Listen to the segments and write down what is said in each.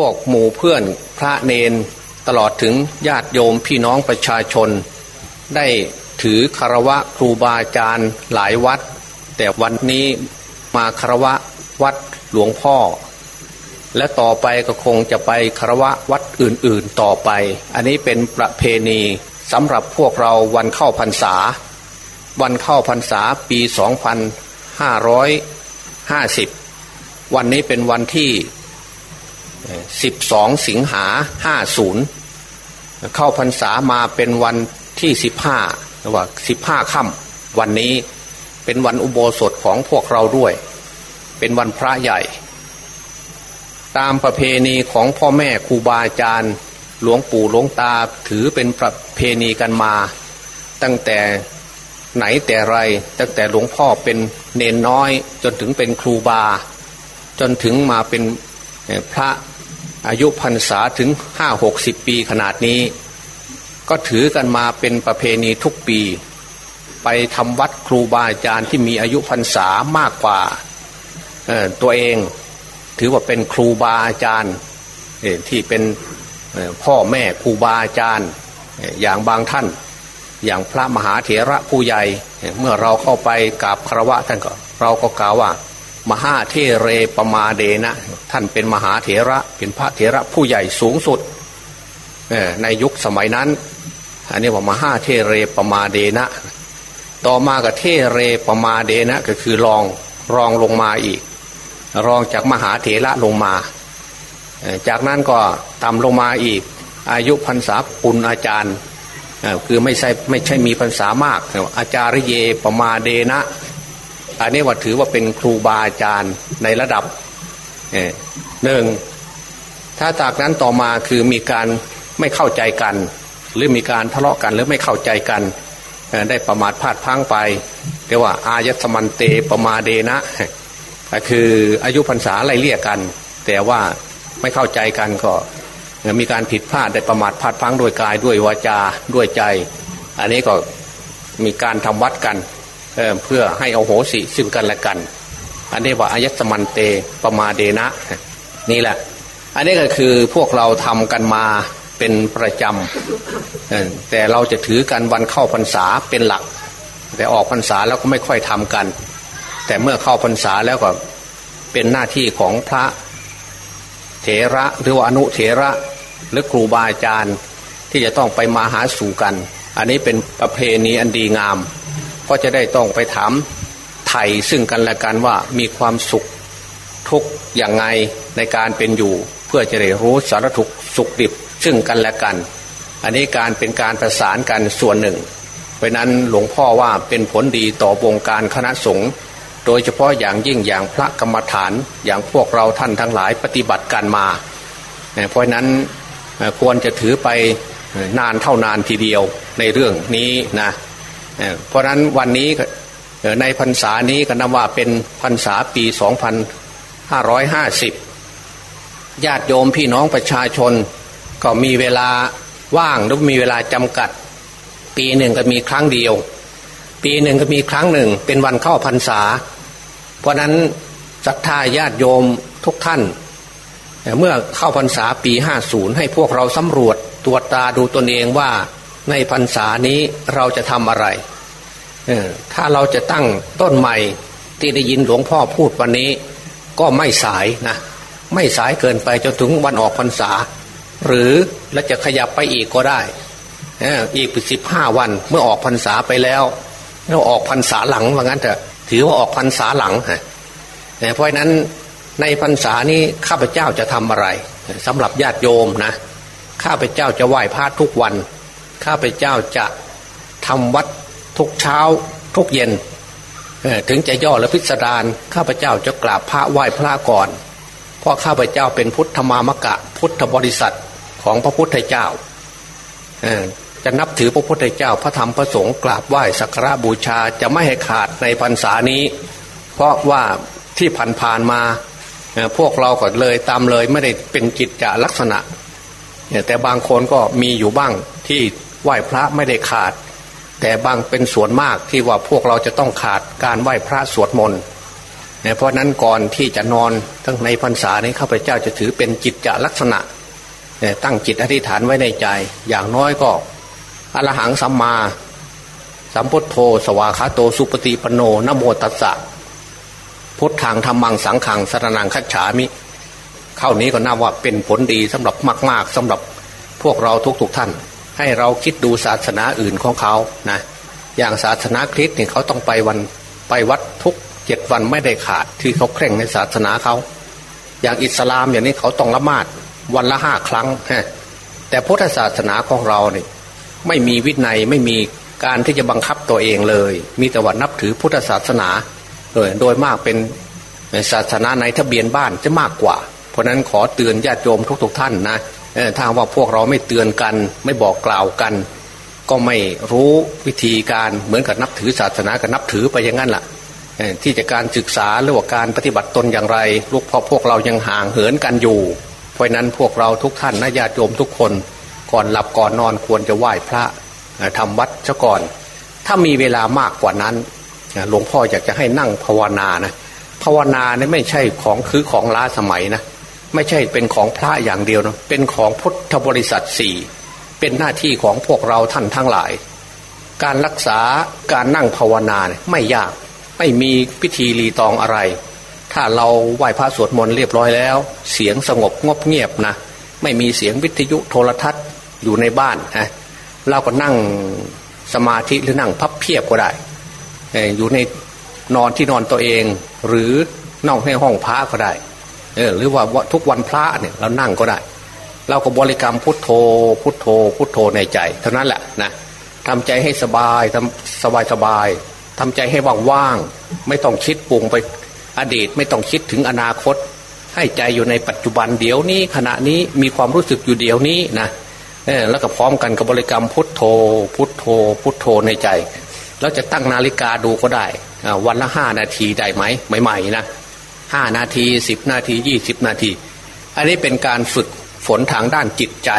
พวกหมู่เพื่อนพระเนนตลอดถึงญาติโยมพี่น้องประชาชน ได้ถือคารวะครูบาอาจารย์หลายวัด แต่วันนี้มาคารวะวัดหลวงพ่อ และต่อไปก็คงจะไปคารวะวัดอื่นๆต่อไป อันนี้เป็นประเพณีสำหรับพวกเราวันเข้าพรรษา วันเข้าพรรษาปี 2550 วันนี้เป็นวันที่ สิบสองสิงหาห้าศูนย์เข้าพรรษามาเป็นวันที่สิบห้าหรือว่าสิบห้าค่ำวันนี้เป็นวันอุโบสถของพวกเราด้วย เป็นวันพระใหญ่ ตามประเพณีของพ่อแม่ครูบาอาจารย์หลวงปู่หลวงตาถือเป็นประเพณีกันมา ตั้งแต่ไหนแต่ไร ตั้งแต่หลวงพ่อเป็นเนนน้อย จนถึงเป็นครูบา จนถึงมาเป็นพระ อายุพรรษาถึงห้าหกสิบปีขนาดนี้ ก็ถือกันมาเป็นประเพณีทุกปี ไปทำวัดครูบาอาจารย์ที่มีอายุพรรษามากกว่าตัวเอง ถือว่าเป็นครูบาอาจารย์ที่เป็นพ่อแม่ครูบาอาจารย์อย่างบางท่าน อย่างพระมหาเถระผู้ใหญ่ เมื่อเราเข้าไปกราบคารวะท่านก็ เราก็กล่าวว่า มหาเทเรปมาเดนะท่านเป็นมหาเถระเป็นพระเถระผู้ใหญ่สูงสุดในยุคสมัยนั้น อันนี้ว่ามหาเทเรปมาเดนะ ต่อมากับเทเรปมาเดนะก็คือรองรองลงมาอีก รองจากมหาเถระลงมา จากนั้นก็ต่ำลงมาอีก อายุพรรษาปุณอาจารย์คือไม่ใช่ไม่ใช่มีพรรษามากอาจารย์เยปมาเดนะ อันนี้ว่าถือว่าเป็นครูบาอาจารย์ในระดับหนึ่งถ้าจากนั้นต่อมาคือมีการไม่เข้าใจกัน หรือมีการทะเลาะกันหรือไม่เข้าใจกันได้ประมาทพลาดพังไปเรียกว่าอายัสมันเตประมาเดนะคืออายุพรรษาไล่เลี่ยกัน แต่ว่าไม่เข้าใจกันก็มีการผิดพลาดได้ประมาทพลาดพังโดยกายด้วยวาจาด้วยใจ อันนี้ก็มีการทำวัดกัน เเพื่อให้เอาโหสิซึ่งกันและกัน อันนี้ว่าอายัสมันเตปมาเดนะ นี่แหละ อันนี้ก็คือพวกเราทำกันมาเป็นประจำแต่เราจะถือกันวันเข้าพรรษาเป็นหลัก แต่ออกพรรษาแล้วก็ไม่ค่อยทำกัน แต่เมื่อเข้าพรรษาแล้วก็เป็นหน้าที่ของพระเถระหรือว่าอนุเถระหรือครูบาอาจารย์ที่จะต้องไปมาหาสู่กัน อันนี้เป็นประเพณีอันดีงาม ก็จะได้ต้องไปถามไถ่ซึ่งกันและกันว่ามีความสุขทุกอย่างไงในการเป็นอยู่ เพื่อจะได้รู้สารถุกสุขดิบซึ่งกันและกัน อันนี้การเป็นการประสานกันส่วนหนึ่ง เพราะนั้นหลวงพ่อว่าเป็นผลดีต่อวงการคณะสงฆ์โดยเฉพาะอย่างยิ่งอย่างพระกรรมฐานอย่างพวกเราท่านทั้งหลายปฏิบัติการมา เพราะนั้นควรจะถือไปนานเท่านานทีเดียวในเรื่องนี้นะ เพราะนั้นวันนี้ในพรรษานี้ก็นับว่าเป็นพรรษาปี 2550 ญาติโยมพี่น้องประชาชน ก็มีเวลาว่างหรือมีเวลาจำกัด ปีหนึ่งก็มีครั้งเดียว ปีหนึ่งก็มีครั้งหนึ่ง เป็นวันเข้าพรรษา เพราะนั้นศรัทธาญาติโยมทุกท่าน เมื่อเข้าพรรษาปี 50 ให้พวกเราสำรวจตรวจตาดูตนเองว่า ในพรรษานี้เราจะทำอะไร ถ้าเราจะตั้งต้นใหม่ที่ได้ยินหลวงพ่อพูดวันนี้ ก็ไม่สายนะ ไม่สายเกินไปจนถึงวันออกพรรษา หรือเราจะขยับไปอีกก็ได้ อีกสิบห้าวันเมื่อออกพรรษาไปแล้วเราออกพรรษาหลังว่างั้นเถอะถือว่าออกพรรษาหลังเพราะนั้นในพรรษานี้ข้าพเจ้าจะทำอะไรสำหรับญาติโยมนะข้าพเจ้าจะไหว้พระทุกวัน ข้าพเจ้าจะทำวัดทุกเช้าทุกเย็น ถึงจะย่อและพิสดารข้าพเจ้าจะกราบพระไหว้พระก่อน เพราะข้าพเจ้าเป็นพุทธมามกะพุทธบริษัทของพระพุทธเจ้าจะนับถือพระพุทธเจ้าพระธรรมพระสงฆ์กราบไหว้สักการะบูชาจะไม่ให้ขาดในพรรษานี้ เพราะว่าที่ผ่านๆมาพวกเราก็เลยตามเลยไม่ได้เป็นกิจจลักษณะแต่บางคนก็มีอยู่บ้างที่ ไหว้พระไม่ได้ขาด แต่บางเป็นส่วนมากที่ว่าพวกเราจะต้องขาดการไหว้พระสวดมนต์เพราะนั้นก่อนที่จะนอนทั้งในพรรษานี้ข้าพเจ้าจะถือเป็นจิตจะลักษณะตั้งจิตอธิษฐานไว้ในใจ อย่างน้อยก็อรหังสัมมา สัมพุทโธ สวาขาโตสุปฏิปโนนโมตัสสะพุทธังธรรมังสังขังสรนังคัจฉามิ เข้านี้ก็น่าว่าเป็นผลดีสำหรับมาก ๆสำหรับพวกเราทุกๆทท่าน ให้เราคิดดูศาสนาอื่นของเขานะอย่างศาสนาคริสต์เนี่ยเขาต้องไปวันไปวัดทุกเจ็ดวันไม่ได้ขาดที่เขาเคร่งในศาสนาเขา อย่างอิสลามอย่างนี้เขาต้องละหมาดวันละห้าครั้งฮะแต่พุทธศาสนาของเราเนี่ยไม่มีวินัยไม่มีการที่จะบังคับตัวเองเลย มีแต่ว่านับถือพุทธศาสนาโดยโดยมากเป็นศาสนาในทะเบียนบ้านจะมากกว่า เพราะนั้นขอเตือนญาติโยมทุกๆทท่านนะ ถ้าว่าพวกเราไม่เตือนกัน ไม่บอกกล่าวกัน ก็ไม่รู้วิธีการเหมือนกับนับถือศาสนากับนับถือไปอย่างนั้นแหละที่จะการศึกษาหรือว่าการปฏิบัติตนอย่างไร ลูกพ่อพวกเรายังห่างเหินกันอยู่ เพราะนั้นพวกเราทุกท่านนะญาติโยมทุกคน ก่อนหลับก่อนนอนควรจะไหว้พระทำวัดซะก่อน ถ้ามีเวลามากกว่านั้นหลวงพ่ออยากจะให้นั่งภาวนานะภาวนาเนี่ยไม่ใช่ของคือของล้าสมัยนะ ไม่ใช่เป็นของพระอย่างเดียวนะเป็นของพุทธบริษัทสี่เป็นหน้าที่ของพวกเราท่านทั้งหลาย การรักษาการนั่งภาวนาเนี่ยไม่ยาก ไม่มีพิธีรีตองอะไร ถ้าเราไหว้พระสวดมนต์เรียบร้อยแล้ว เสียงสงบงบเงียบนะไม่มีเสียงวิทยุโทรทัศน์อยู่ในบ้านฮะเราก็นั่งสมาธิหรือนั่งพับเพียบก็ได้ อยู่ในนอนที่นอนตัวเอง หรือนอกในห้องพระก็ได้ เออหรือว่าทุกวันพระเนี่ยเรานั่งก็ได้ เราก็บริกรรมพุทโธ พุทโธ พุทโธในใจ เท่านั้นแหละนะทำใจให้สบายทำสบายสบายทำใจให้ว่างๆไม่ต้องคิดปรุงไปอดีตไม่ต้องคิดถึงอนาคต ให้ใจอยู่ในปัจจุบันเดี๋ยวนี้ขณะนี้มีความรู้สึกอยู่เดี๋ยวนี้นะแล้วก็พร้อมกันกับบริกรรมพุทโธ พุทโธ พุทโธในใจเราจะตั้งนาฬิกาดูก็ได้วันละห้านาทีได้ไหมใหม่ๆนะ ห้านาทีสิบนาทียี่สิบนาที อันนี้เป็นการฝึกฝนทางด้านจิตใจ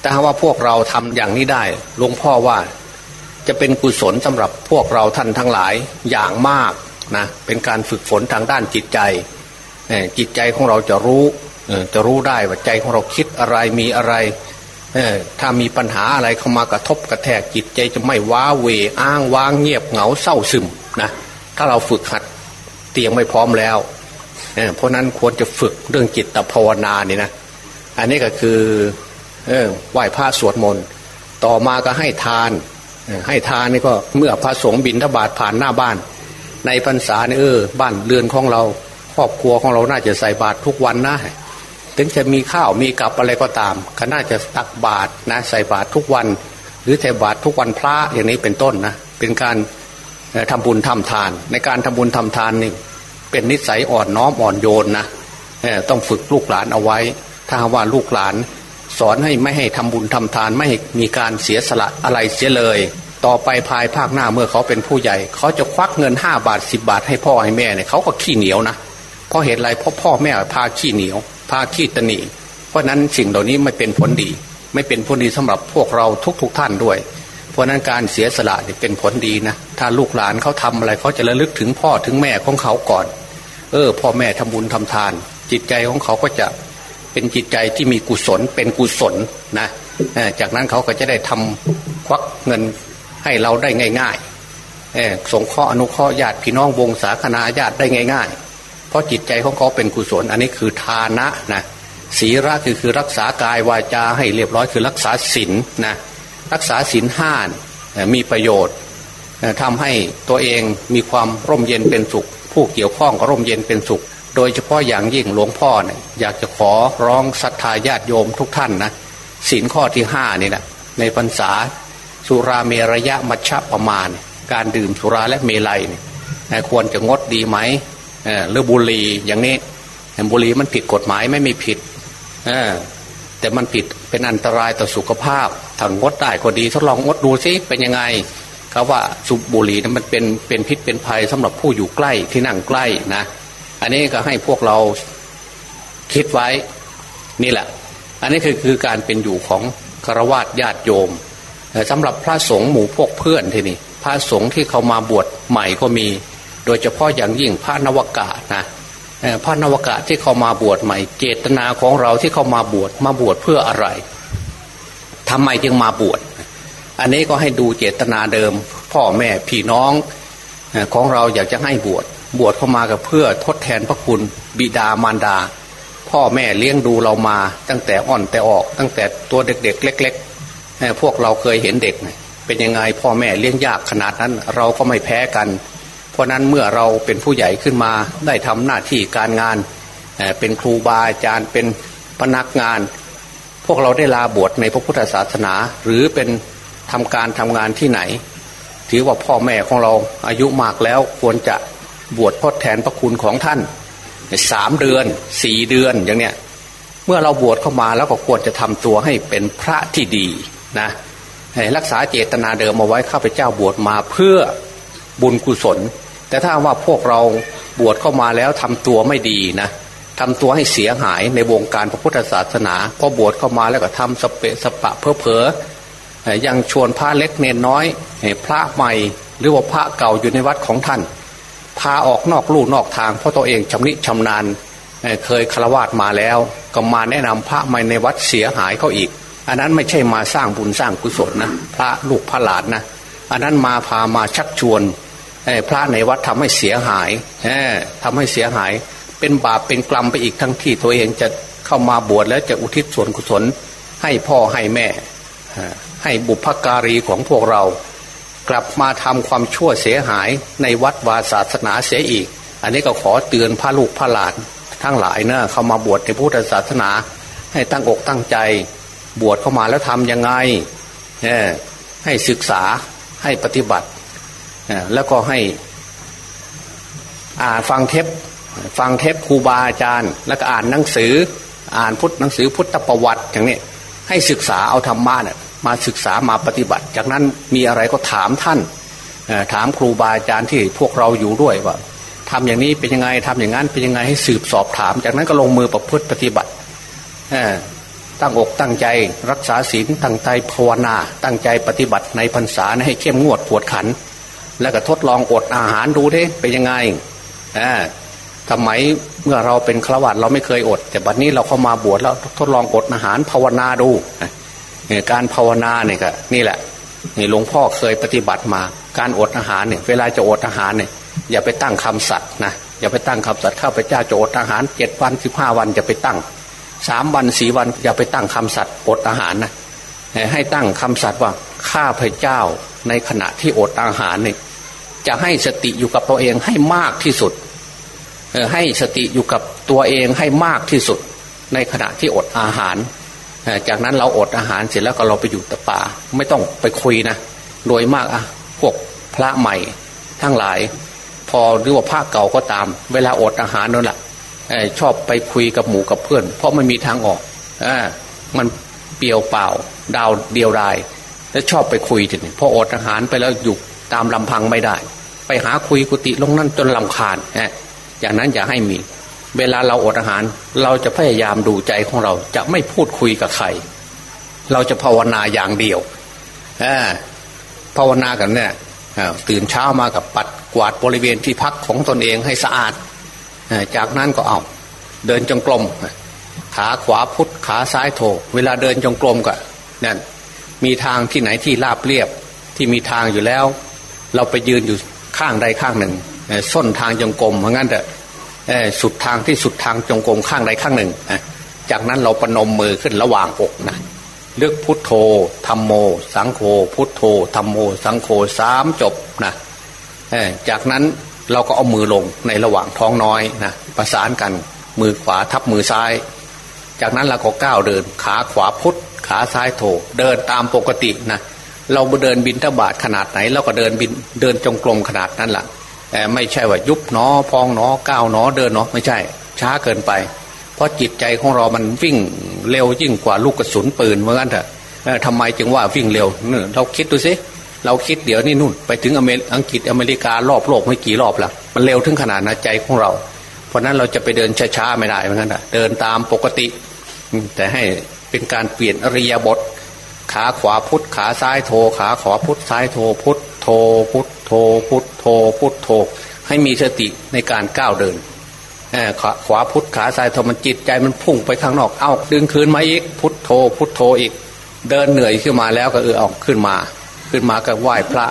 แต่ว่าพวกเราทำอย่างนี้ได้หลวงพ่อว่าจะเป็นกุศลสำหรับพวกเราท่านทั้งหลายอย่างมากนะเป็นการฝึกฝนทางด้านจิตใจจิตใจของเราจะรู้จะรู้ได้ว่าใจของเราคิดอะไรมีอะไรถ้ามีปัญหาอะไรเข้ามากระทบกระแทกจิตใจจะไม่ว้าเวอ้างว้างเงียบเหงาเศร้าซึมนะถ้าเราฝึกหัดเตรียมไม่พร้อมแล้ว เพราะนั้นควรจะฝึกเรื่องจิตภาวนานี่นะ อันนี้ก็คือไหว้พระสวดมนต์ ต่อมาก็ให้ทาน ให้ทานนี่ก็เมื่อพระสงฆ์บินทบาทผ่านหน้าบ้าน ในพรรษาเนี่ยเออบ้านเรือนของเรา ครอบครัวของเราน่าจะใส่บาตรทุกวันนะถึงจะมีข้าวมีกับอะไรก็ตามก็น่าจะตักบาตรนะใส่บาตรทุกวัน หรือใส่บาตรทุกวันพระอย่างนี้เป็นต้นนะเป็นการทำบุญทำทาน ในการทำบุญทำทานนี่ เป็นนิสัยอ่อนน้อมอ่อนโยนนะต้องฝึกลูกหลานเอาไว้ ถ้าว่าลูกหลานสอนให้ไม่ให้ทำบุญทำทานไม่ให้มีการเสียสละอะไรเสียเลย ต่อไปภายภาคหน้าเมื่อเขาเป็นผู้ใหญ่ เขาจะควักเงินห้าบาทสิบาทให้พ่อให้แม่เนี่ยเขาก็ขี้เหนียวนะเพราะเหตุไรเพราะพ่อแม่พาขี้เหนียว พาขี้ตนีเพราะนั้นสิ่งเหล่านี้ไม่เป็นผลดี ไม่เป็นผลดีสำหรับพวกเราทุกๆทท่านด้วย เพราะนั้นการเสียสละเนี่ยเป็นผลดีนะถ้าลูกหลานเขาทาอะไรเขาจะระลึกถึงพ่อถึงแม่ของเขาก่อน เออ พ่อแม่ทำบุญทำทาน จิตใจของเขาก็จะเป็นจิตใจที่มีกุศลเป็นกุศลนะจากนั้นเขาก็จะได้ทำควักเงินให้เราได้ง่ายๆสงเคราะห์อนุเคราะห์ญาติพี่น้องวงศาคณาญาติได้ง่าย ๆ เพราะจิตใจของเขาเป็นกุศล อันนี้คือทานะนะศีระคือคือรักษากายวาจาให้เรียบร้อยคือรักษาศีลนะรักษาศีลห้ามีประโยชน์ทำให้ตัวเองมีความร่มเย็นเป็นสุข ผู้เกี่ยวข้องก็ร่มเย็นเป็นสุข โดยเฉพาะอย่างยิ่งหลวงพ่อเนี่ยอยากจะขอร้องศรัทธาญาติโยมทุกท่านนะสินข้อที่ห้านี่แหละในพรรษาสุราเมรยะมัชฌะประมาณ การดื่มสุราและเมลัยเนี่ยควรจะงดดีไหมหรือบุหรี่อย่างนี้บุหรี่มันผิดกฎหมายไม่มีผิดแต่มันผิดเป็นอันตรายต่อสุขภาพถ้างดได้ก็ดีทดลองงดดูซิเป็นยังไง เขาว่าสุบบุหรี่นั้นมันเป็นเป็นพิษเป็นภัยสำหรับผู้อยู่ใกล้ที่นั่งใกล้นะ อันนี้ก็ให้พวกเราคิดไว้นี่แหละ อันนี้คือคือการเป็นอยู่ของคารวะญาติโยมสำหรับพระสงฆ์หมู่พวกเพื่อนที่นี่พระสงฆ์ที่เขามาบวชใหม่ก็มี โดยเฉพาะอย่างยิ่งพระนวกาศนะพระนวกาศที่เขามาบวชใหม่ เจตนาของเราที่เขามาบวชมาบวชเพื่ออะไรทำไมจึงมาบวช อันนี้ก็ให้ดูเจตนาเดิม พ่อแม่พี่น้องของเราอยากจะให้บวชบวชเข้ามากับเพื่อทดแทนพระคุณบิดามารดา พ่อแม่เลี้ยงดูเรามาตั้งแต่อ่อนแต่ออก ตั้งแต่ตัวเด็ก ๆ เล็ก ๆ พวกเราเคยเห็นเด็ก เป็นยังไงพ่อแม่เลี้ยงยากขนาดนั้นเราก็ไม่แพ้กัน เพราะนั้นเมื่อเราเป็นผู้ใหญ่ขึ้นมาได้ทำหน้าที่การงาน เป็นครูบาอาจารย์เป็นพนักงาน พวกเราได้ลาบวชในพระพุทธศาสนา หรือเป็น ทำการทำงานที่ไหน ถือว่าพ่อแม่ของเราอายุมากแล้วควรจะบวชทดแทนพระคุณของท่านสามเดือนสี่เดือนอย่างเนี้ยเมื่อเราบวชเข้ามาแล้วก็ควรจะทำตัวให้เป็นพระที่ดีนะรักษาเจตนาเดิมมาไว้ข้าพเจ้าบวชมาเพื่อบุญกุศล แต่ถ้าว่าพวกเราบวชเข้ามาแล้วทำตัวไม่ดีนะทำตัวให้เสียหายในวงการพระพุทธศาสนาพอบวชเข้ามาแล้วก็ทำสเปะสปะเพอเพอ ยังชวนพระเล็กเนนน้อยพระใหม่หรือว่าพระเก่าอยู่ในวัดของท่าน พาออกนอกลู่นอกทาง เพราะตัวเองชำนิชำนาญเคยคารวาสมาแล้ว ก็มาแนะนำพระใหม่ในวัดเสียหายเขาอีก อันนั้นไม่ใช่มาสร้างบุญสร้างกุศลนะพระลูกพระหลานนะอันนั้นมาพามาชักชวนพระในวัดทำให้เสียหายทำให้เสียหาย เป็นบาปเป็นกรรมไปอีกทั้งที่ตัวเองจะเข้ามาบวชแล้วจะอุทิศส่วนกุศลให้พ่อให้แม่ ให้บุพการีของพวกเรา กลับมาทำความชั่วเสียหายในวัดวาศาสนาเสียอีก อันนี้ก็ขอเตือนพระลูกพระหลานทั้งหลายเนะเข้ามาบวชในพุทธศาสนา ให้ตั้งอกตั้งใจ บวชเข้ามาแล้วทำยังไงให้ศึกษาให้ปฏิบัติแล้วก็ให้อ่านฟังเทปฟังเทปครูบาอาจารย์ แล้วก็อ่านหนังสือ อ่านพุทธหนังสือพุทธประวัติอย่างนี้ให้ศึกษาเอาธรรมะเนี่ย มาศึกษามาปฏิบัติ จากนั้นมีอะไรก็ถามท่าน ถามครูบาอาจารย์ที่พวกเราอยู่ด้วยว่าทำอย่างนี้เป็นยังไงทำอย่างนั้นเป็นยังไงให้สืบสอบถาม จากนั้นก็ลงมือประพฤติปฏิบัติตั้งอกตั้งใจรักษาศีลตั้งใจภาวนา ตั้งใจปฏิบัติในพรรษาให้เข้มงวดปวดขัน แล้วก็ทดลองอดอาหารดูด้เป็นยังไงทำไมเมื่อเราเป็นฆราวาสเราไม่เคยอด แต่บัดนี้เราเข้ามาบวชแล้วทดลองอดอาหารภาวนาดู การภาวนาเนี่ยก็นี่แหละหลวงพ่อเคยปฏิบัติมา การอดอาหารเนี่ยเวลาจะอดอาหารเนี่ยอย่าไปตั้งคำสัตว์นะอย่าไปตั้งคำสัตว์ข้าพเจ้าจะอดอาหารเจ็ดวันสิบห้าวันจะไปตั้งสามวันสี่วันอย่าไปตั้งคำสัตว์อดอาหารนะให้ตั้งคำสัตว์ว่าข้าพเจ้าในขณะที่อดอาหารเนี่ยจะให้สติอยู่กับตัวเองให้มากที่สุดให้สติอยู่กับตัวเองให้มากที่สุด ในขณะที่อดอาหาร จากนั้นเราอดอาหารเสร็จแล้วก็เราไปอยู่ตะป่า ไม่ต้องไปคุยนะโดยมากอะพวกพระใหม่ทั้งหลาย พอหรือว่าพระเก่าก็ตาม เวลาอดอาหารนั่นแหละชอบไปคุยกับหมูกับเพื่อน เพราะไม่มีทางออกอมันเปลี่ยวเปล่า ดาวเดียวดายแล้วชอบไปคุยทีนี้พออดอาหารไปแล้วอยู่ตามลำพังไม่ได้ ไปหาคุยกุฏิลงนั่นจนลำคาญอย่างนั้นอย่าให้มี เวลาเราอดอาหาร เราจะพยายามดูใจของเราจะไม่พูดคุยกับใคร เราจะภาวนาอย่างเดียวภาวนากันเนี่ยตื่นเช้ามากับปัดกวาดบริเวณที่พักของตนเองให้สะอาด จากนั้นก็เอาเดินจงกรมขาขวาพุทขาซ้ายโถ เวลาเดินจงกรมก็นั่นมีทางที่ไหนที่ราบเรียบที่มีทางอยู่แล้ว เราไปยืนอยู่ข้างใดข้างหนึ่งส้นทางจงกรมเพราะงั้นเถอะ สุดทางที่สุดทางจงกรมข้างใดข้างหนึ่ง จากนั้นเราปนมมือขึ้นระหว่างอกนะเลือกพุทโธธรรมโม สังโฆพุทโธธรรมโม สังโฆสามจบนะจากนั้นเราก็เอามือลงในระหว่างท้องน้อยนะประสานกันมือขวาทับมือซ้าย จากนั้นเราก็ก้าวเดินขาขวาพุทขาซ้ายโถเดินตามปกตินะเราเดินบินทบาทขนาดไหนเราก็เดินบินเดินจงกรมขนาดนั้นแหละ ไม่ใช่ว่ายุบหนอพองหนอก้าวหนอเดินหนอไม่ใช่ ช้าเกินไป เพราะจิตใจของเรามันวิ่งเร็วยิ่งกว่าลูกกระสุนปืนเหมือนกันเถอะทำไมจึงว่าวิ่งเร็วเราคิดดูสิเราคิดเดี๋ยวนี่นู่นไปถึงอเมริอังกฤษอเมริการอบโลกไม่กี่รอบละมันเร็วถึงขนาดนะใจของเรา เพราะนั้นเราจะไปเดินช้าๆไม่ได้เหมือนกันเดินตามปกติ แต่ให้เป็นการเปลี่ยนอริยบท ขาขวาพุทธขาซ้ายโทขาขวาพุทธซ้ายโทพุทธโทพุทโทพุทโทพุทโทให้มีสติในการก้าวเดินขวาขวาพุทธขาซ้ายโทมันจิตใจมันพุ่งไปข้างนอกเอาดึงคืนมาอีกพุทโธพุทโธอีก เดินเหนื่อยขึ้นมาแล้วก็เออออกขึ้นมา ขึ้นมาก็ไหว้พระ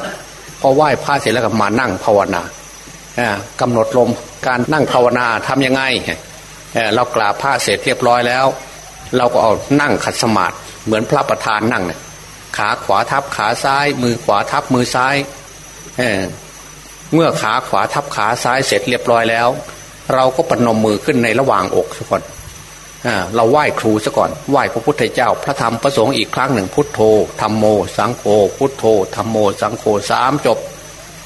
พอไหว้พระเสร็จแล้วก็มานั่งภาวนากำหนดลมการนั่งภาวนาทํำยังไงเรากราบพระเสร็จเรียบร้อยแล้ว เราก็เอานั่งขัดสมาธิ เหมือนพระประธานนั่งเนี่ยขาขวาทับขาซ้าย มือขวาทับมือซ้ายเเมื่อขาขวาทับขาซ้ายเสร็จเรียบร้อยแล้ว เราก็ปนมมือขึ้นในระหว่างอกสักก่อนเราไหว้ครูซะก่อนไหว้พระพุทธเจ้า พระธรรมพระสงฆ์อีกครั้งหนึ่งพุทโธธรรมโม สังโฆพุทโธธรรมโม สังโฆสามจบ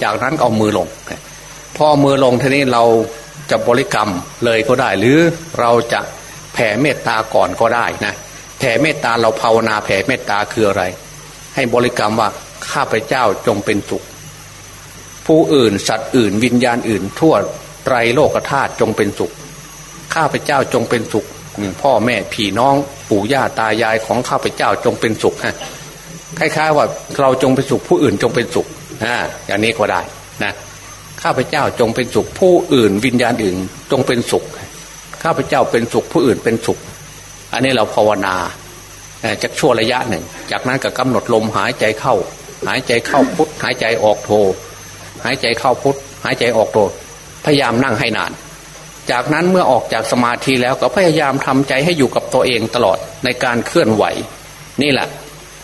จากนั้นเอามือลงพอมือลงทีนี้เราจะบริกรรมเลยก็ได้ หรือเราจะแผ่เมตตาก่อนก็ได้นะ ผ่เมตตาเราภาวนาแผ่เมตตาคืออะไร ให้บริกรรมว่าข้าพเจ้าจงเป็นสุข ผู้อื่นสัตว์อื่น วิญญาณอื่น ทั่วไตรโลกธาตุจงเป็นสุข ข้าพเจ้าจงเป็นสุขพ่อแม่พี่น้องปู่ย่าตายายของข้าพเจ้าจงเป็นสุขฮะคล้ายๆว่าเราจงเป็นสุขผู้อื่นจงเป็นสุขอ่าอย่างนี้ก็ได้นะข้าพเจ้าจงเป็นสุข ผู้อื่น วิญญาณอื่นจงเป็นสุข ข้าพเจ้าเป็นสุขผู้อื่นเป็นสุข อันนี้เราภาวนาจากชั่วระยะหนึ่ง จากนั้นก็กำหนดลมหายใจเข้า หายใจเข้าพุทหายใจออกโท หายใจเข้าพุทหายใจออกโท พยายามนั่งให้นาน จากนั้นเมื่อออกจากสมาธิแล้วก็พยายามทำใจให้อยู่กับตัวเองตลอดในการเคลื่อนไหว นี่แหละ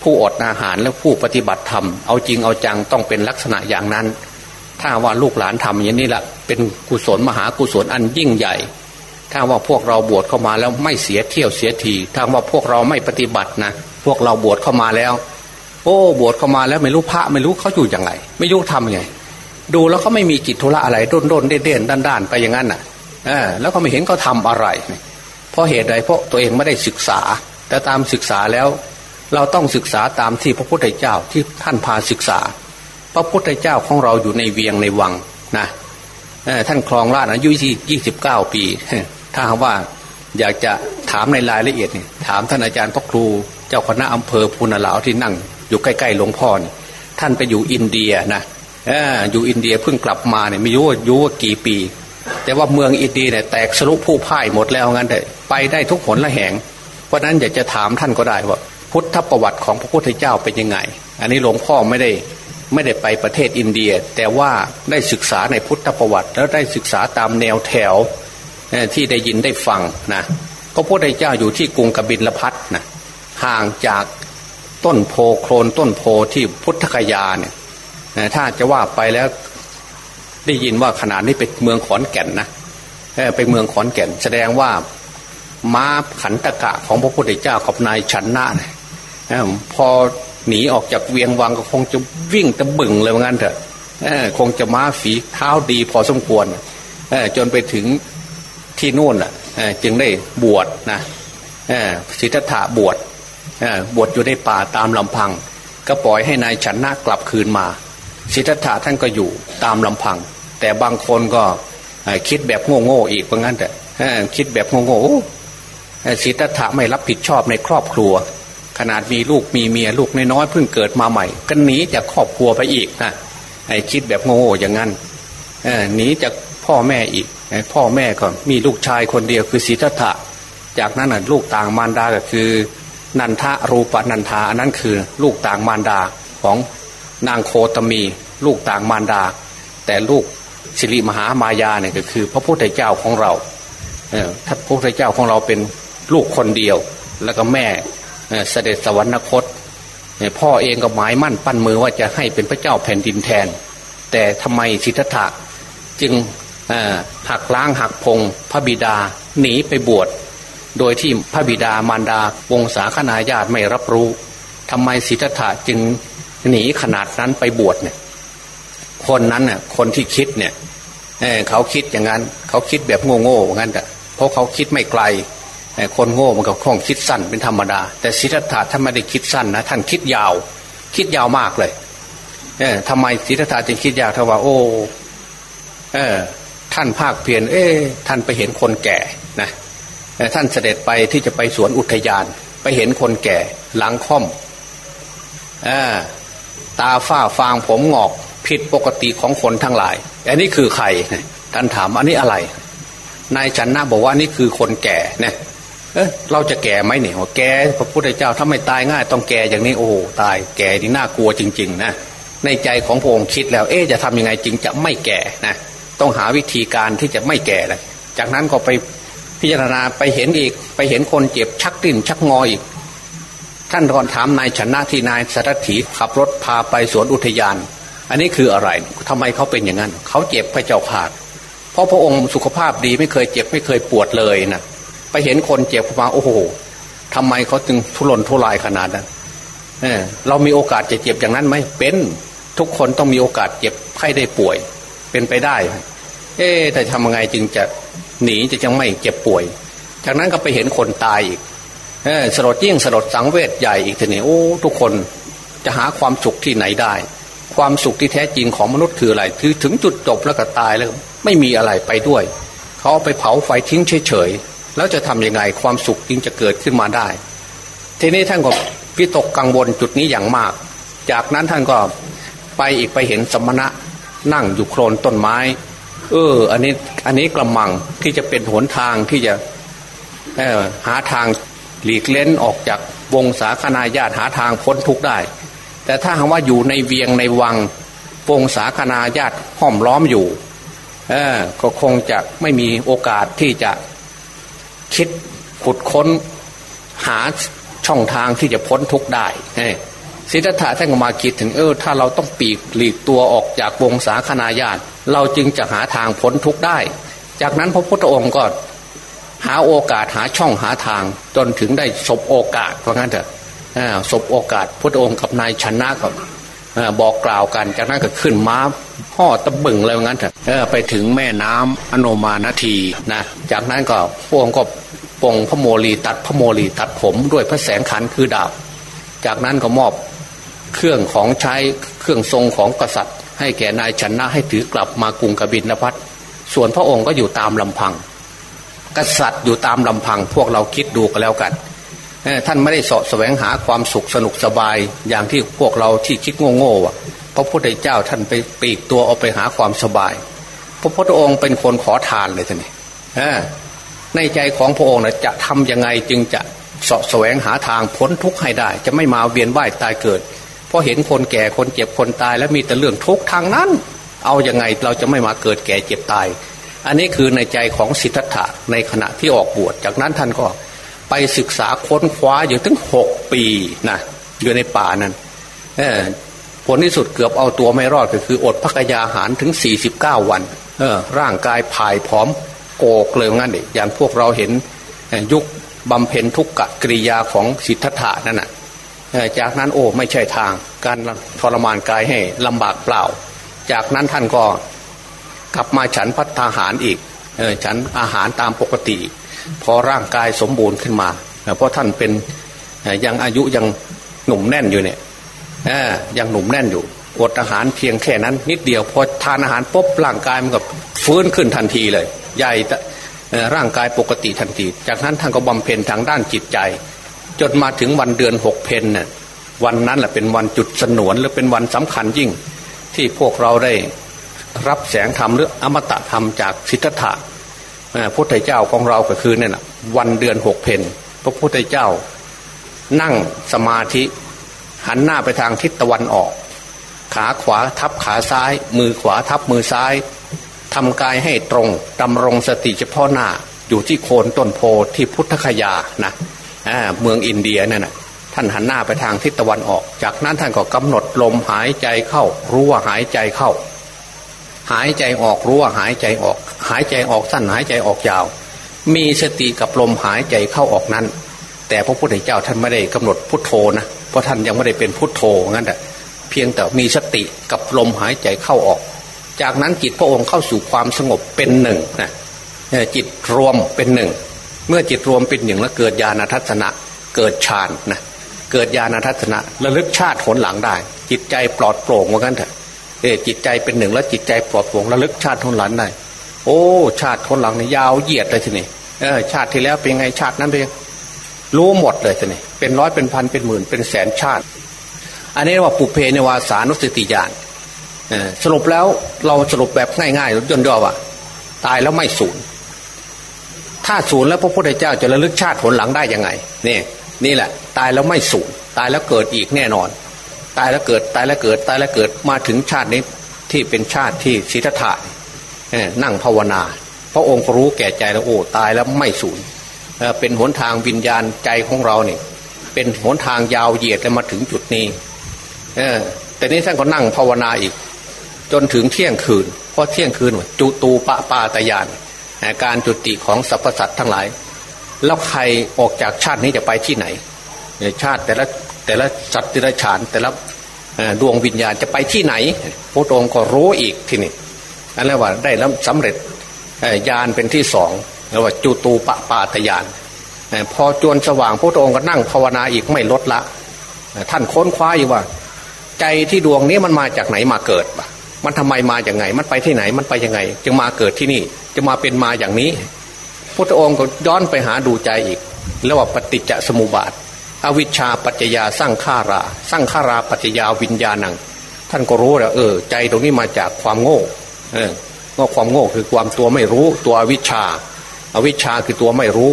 ผู้อดอาหารและผู้ปฏิบัติธรรม เอาจริงเอาจังต้องเป็นลักษณะอย่างนั้น ถ้าว่าลูกหลานทำอย่างนี้แหละเป็นกุศลมหากุศลอันยิ่งใหญ่ ถ้าว่าพวกเราบวชเข้ามาแล้วไม่เสียเที่ยวเสียทีถ้าว่าพวกเราไม่ปฏิบัตินะพวกเราบวชเข้ามาแล้ว โอ้บวชเข้ามาแล้วไม่รู้พระไม่รู้เขาอยู่ยังไงไม่รู้ทำไงดูแล้วเขาไม่มีกิจธุระอะไรด้นด้นเด่นเด่นด้านด้านไปอย่างนั้นน่ะเออแล้วก็ไม่เห็นเขาทาอะไร เพราะเหตุใดเพราะตัวเองไม่ได้ศึกษา แต่ตามศึกษาแล้ว เราต้องศึกษาตามที่พระพุทธเจ้าที่ท่านพาศึกษา พระพุทธเจ้าของเราอยู่ในเวียงในวังนะท่านครองราชอายุยี่สิบเก้าปี ถ้าว่าอยากจะถามในรายละเอียดเนี่ยถามท่านอาจารย์พ่อครูเจ้าคณะอำเภอพูนาลาวที่นั่ง อยู่ใกล้ๆหลวงพ่อนี่ท่านไปอยู่อินเดียนะออยู่อินเดียเพิ่งกลับมาเนี่ยไม่รู้ว่ายุ่ว่ากี่ปี แต่ว่าเมืองอินเดียเนี่ยแตกสรุปผู้พ่ายหมดแล้วงั้นเลยไปได้ทุกผลละแหง เพราะนั้นอยากจะถามท่านก็ได้ว่า พุทธประวัติของพระพุทธเจ้าเป็นยังไง อันนี้หลวงพ่อไม่ได้ไม่ได้ไปประเทศอินเดีย แต่ว่าได้ศึกษาในพุทธประวัติ แล้วได้ศึกษาตามแนวแถว ที่ได้ยินได้ฟังนะพระพุทธเจ้าอยู่ที่กรุงกบิลพัทนะห่างจากต้นโพโคลนต้นโพที่พุทธคยาเนี่ยถ้าจะว่าไปแล้วได้ยินว่าขนาดนี้เป็นเมืองขอนแก่นนะเป็นเมืองขอนแก่น แสดงว่าม้าขันตะกะของพระพุทธเจ้ากับนายชันนาเนี่ยพอหนีออกจากเวียงวังก็คงจะวิ่งตะบึงเลยว่างั้นเถอะคงจะม้าฝีเท้าดีพอสมควรจนไปถึง ที่นู่นจึงได้บวชนะสิทธัตถะบวชบวชอยู่ในป่าตามลำพัง ก็ปล่อยให้นายฉันนะกลับคืนมาสิทธัตถะท่านก็อยู่ตามลำพัง แต่บางคนก็คิดแบบโง่ๆอีกว่าะงั้นแต่คิดแบบโง่ๆสิทธัตถะไม่รับผิดชอบในครอบครัว ขนาดมีลูกมีเมียลูกน้อยๆเพิ่งเกิดมาใหม่ ก็หนีจากครอบครัวไปอีกนะไอ้คิดแบบโง่ๆอย่างนั้นหนีจากพ่อแม่อีก พ่อแม่ก็มีลูกชายคนเดียวคือศีทัตถะ จากนั้นลูกต่างมารดาก็คือ นันทะรูปนันทาอันนั้นคือลูกต่างมารดาของนางโคตมี ลูกต่างมารดา แต่ลูกสิริมหามายาเนี่ยก็คือ พระพุทธเจ้าของเราถ้าพระพุทธเจ้าของเราเป็นลูกคนเดียว แล้วก็แม่เสด็จสวรรคตพ่อเองก็หมายมั่นปั้นมือว่าจะให้เป็นพระเจ้าแผ่นดินแทน แต่ทำไมสิทธัตถะจึง หักล้างหักพงพระบิดาหนีไปบวชโดยที่พระบิดามารดาวงศาคณาญาติไม่รับรู้ทำไมสิทธัตถะจึงหนีขนาดนั้นไปบวชเนี่ย คนนั้นน่ะคนที่คิดเนี่ยเเขาคิดอย่างนั้น เขาคิดแบบโง่ๆอย่างนั้นแต่เพราะเขาคิดไม่ไกลคนโง่มันก็คล่องคิดสั้นเป็นธรรมดา แต่สิทธัตถะท่านไม่ได้คิดสั้นนะท่านคิดยาว คิดยาวมากเลย เออทำไมสิทธัตถะจึงคิดยาวทว่าโอ้เออ ท่านภาคเพียรเอ๊ท่านไปเห็นคนแก่นะท่านเสด็จไปที่จะไปสวนอุทยาน ไปเห็นคนแก่หลังค่อมอตาฝ้าฟางผมงอกผิดปกติของคนทั้งหลาย อันนี้คือใครท่านถามอันนี้อะไร นายชันนะบอกว่านี่คือคนแก่เนี่ยเออเราจะแก่ไหมเนี่ยแก่พระพุทธเจ้าถ้าไม่ตายง่าย ต้องแก่อย่างนี้โอ้ตายแก่นี่น่ากลัวจริง ๆ นะในใจของพระองค์คิดแล้ว เอ๊จะทำยังไงจึงจะไม่แก่นะ ต้องหาวิธีการที่จะไม่แก่เลยจากนั้นก็ไปพิจารณาไปเห็นอีก ไปเห็นคนเจ็บชักดิ้นชักงออีก ท่านก่อนถามนายชนะที่นายสัตถีขับรถพาไปสวนอุทยาน อันนี้คืออะไรทำไมเขาเป็นอย่างนั้น เขาเจ็บพระเจ้าขาดเพราะพระองค์สุขภาพดีไม่เคยเจ็บไม่เคยปวดเลยนะไปเห็นคนเจ็บมาโอ้โหทำไมเขาจึงทุรนทุรายขนาดนั้นเเรามีโอกาสจะเจ็บอย่างนั้นไหมเป็นทุกคนต้องมีโอกาสเจ็บไข้ได้ป่วย เป็นไปได้ เอ๊แต่ทำยังไงจึงจะหนีจะจังไม่เจ็บป่วย จากนั้นก็ไปเห็นคนตายอีกเอสลดยิ่งสลดสังเวชใหญ่อีกทีนี้โอ้ทุกคนจะหาความสุขที่ไหนได้ ความสุขที่แท้จริงของมนุษย์คืออะไรคือถึงจุดจบแล้วก็ตายแล้ว ไม่มีอะไรไปด้วย เขาไปเผาไฟทิ้งเฉยๆแล้วจะทํำยังไงความสุขจึงจะเกิดขึ้นมาได้ ทีนี้ท่านก็พิตกกังวลจุดนี้อย่างมาก จากนั้นท่านก็ไปอีกไปเห็นสมณะ นั่งอยู่โคลนต้นไม้ เออ อันนี้อันนี้กระมังที่จะเป็นหนทางที่จะหาทางหลีกเล้นออกจากวงสาคนาญาติหาทางพ้นทุกได้ แต่ถ้าหากว่าอยู่ในเวียงในวังวงสาคนาญาติห้อมล้อมอยู่เออก็คงจะไม่มีโอกาสที่จะคิดขุดค้นหาช่องทางที่จะพ้นทุกได้ สิทธัตถะท่านก็มาคิดถึงเออถ้าเราต้องปีกหลีกตัวออกจากวงสาคนาญาติเราจึงจะหาทางพ้นทุกได้ จากนั้นพระพุทธองค์ก็หาโอกาสหาช่องหาทางจนถึงได้สบโอกาสเพราะงั้นเถอะสบโอกาสพระองค์กับนายชนะกับบอกกล่าวกัน จากนั้นก็ขึ้นม้าพ่อตะบึงอะไรงั้นเถอะไปถึงแม่น้ำอโนมานาทีนะจากนั้นก็พระองค์ก็ปงพระโมลีตัดพระโมลีตัดผมด้วยพระแสงขันคือดาบ จากนั้นก็มอบ เครื่องของใช้เครื่องทรงของกษัตริย์ ให้แก่นายชนะให้ถือกลับมากรุงกบินนพัทส่วนพระองค์ก็อยู่ตามลำพัง กษัตริย์อยู่ตามลำพัง พวกเราคิดดูกันแล้วกันท่านไม่ได้สาะแสวงหาความสุขสนุกสบายอย่างที่พวกเราที่คิดโง่ๆอะพระพุทธเจ้าท่านไปปีกตัวเอาไปหาความสบาย พระพุทธองค์เป็นคนขอทานเลยท่านนี่ในใจของพระองค์นะจะทํำยังไงจึงจะสาะแสวงหาทางพ้นทุกข์ให้ได้ จะไม่มาเวียนว่ายตายเกิด พราะเห็นคนแก่คนเจ็บคนตาย แล้วมีแต่เรื่องทุกข์ทางนั้น เอาอยัางไงเราจะไม่มาเกิดแก่เจ็บตาย อันนี้คือในใจของสิทธัตถะในขณะที่ออกบวชจากนั้นท่านก็ไปศึกษาค้นคว้าอยู่ถึงหกปีนะอยู่ในป่านั้นผลที่สุดเกือบเอาตัวไม่รอดก็คือ อดพักยาหารถึงสี่สิบเก้าวันร่างกายผายผอมโกกเลยงั้นเองอย่างพวกเราเห็นยุคบำเพ็ญทุกกะกริยาของสิทธัตถะนั่นนะ จากนั้นโอ้ไม่ใช่ทาง การทรมานกายให้ลำบากเปล่า จากนั้นท่านก็กลับมาฉันพัฒาหารอีกฉันอาหารตามปกติ พอร่างกายสมบูรณ์ขึ้นมา เพราะท่านเป็นยังอายุยังหนุ่มแน่นอยู่เนี่ยยังหนุ่มแน่นอยู่อดอาหารเพียงแค่นั้น นิดเดียวพอทานอาหารปุ๊บร่างกายมันก็ฟื้นขึ้นทันทีเลย ใหญ่ร่างกายปกติทันที จากนั้นท่านก็บำเพ็ญทางด้านจิตใจ จนมาถึงวันเดือนหกเพนเนี่ยวันนั้นแหละเป็นวันจุดสนวนหรือเป็นวันสำคัญยิ่ง ที่พวกเราได้รับแสงธรรมหรืออมตะธรรมจากสิทธัตถะพุทธเจ้าของเราก็คือเนี่ยนะวันเดือนหกเพนพระพุทธเจ้า นั่งสมาธิ หันหน้าไปทางทิศตะวันออก ขาขวาทับขาซ้าย มือขวาทับมือซ้ายทำกายให้ตรงดำรงสติเฉพาะหน้าอยู่ที่โคนต้นโพที่พุทธคยานะ เมืองอินเดียนั่นนะท่านหันหน้าไปทางทิศตะวันออก จากนั้นท่านก็กำหนดลมหายใจเข้า รู้ว่าหายใจเข้า หายใจออกรู้ว่าหายใจออก หายใจออกสั้นหายใจออกยาว มีสติกับลมหายใจเข้าออกนั้น แต่พระพุทธเจ้าท่านไม่ได้กำหนดพุทโธนะเพราะท่านยังไม่ได้เป็นพุทโธงั้นแต่เพียงแต่มีสติกับลมหายใจเข้าออก จากนั้นจิตพระองค์เข้าสู่ความสงบเป็นหนึ่งนะจิตรวมเป็นหนึ่ง เมื่อจิตรวมเป็นหนึ่งแล้วเกิดญาณทัศนะ เกิดฌานนะเกิดญาณทัศนะระลึกชาติผลหลังได้ จิตใจปลอดโปร่งว่างั้นเถอะเอจิตใจเป็นหนึ่งแล้วจิตใจปลอดโปร่งระลึกชาติทนหลังได้ โอ้ ชาติทนหลังเนี่ยยาวเหยียดเลยทีนี้เออชาติที่แล้วเป็นไงชาตินั้นเป็นรู้หมดเลยทีนี้เป็นร้อยเป็นพันเป็นหมื่นเป็นแสนชาติ อันนี้ว่าปุเพในวาสานุสติญาณสรุปแล้วเราสรุปแบบง่ายๆย่นย่อว่า ตายแล้วไม่สูญ ถ้าสูญแล้วพระพุทธเจ้าจะระลึกชาติผลหลังได้ยังไงนี่นี่แหละ ตายแล้วไม่สูญตายแล้วเกิดอีกแน่นอน ตายแล้วเกิดตายแล้วเกิดตายแล้วเกิดมาถึงชาตินี้ที่เป็นชาติที่ศิทธะนั่งภาวนา พระองค์รู้แก่ใจแล้วโอ้ตายแล้วไม่สูญเป็นหนทางวิญญาณใจของเราเนี่ยเป็นหนทางยาวเหยียดมาถึงจุดนี้เออแต่นี้ท่านก็นั่งภาวนาอีก จนถึงเที่ยงคืนเพราะเที่ยงคืนจุตูปะปาตยาน การจุติของสรรพสัตว์ทั้งหลาย แล้วใครออกจากชาตินี้จะไปที่ไหนชาติแต่ละแต่ละสัตว์แต่ละฉานแต่ละดวงวิญญาณจะไปที่ไหน พระองค์ก็รู้อีกทีนี่อันนั้นว่าได้แล้วสำเร็จญาณเป็นที่สองเรียกว่าจุตูปปาตยานพอจวนสว่างพระองค์ก็นั่งภาวนาอีกไม่ลดละ ท่านค้นคว้าอยู่ว่า ใจที่ดวงนี้มันมาจากไหนมาเกิดมันทำไมมาอย่างไง มันไปที่ไหนมันไปยังไง จึงมาเกิดที่นี่ จะมาเป็นมาอย่างนี้พระองค์ก็ย้อนไปหาดูใจอีกแล้วว่าปฏิจจสมุปบาท อวิชชาปัจจยาสร้างขาราสร้างขาราปัจจยาวิญญาณัง ท่านก็รู้แล้วเออ ใจตรงนี้มาจากความโง่เออว่าความโง่คือความตัวไม่รู้ตัวอวิชชา อวิชชาคือตัวไม่รู้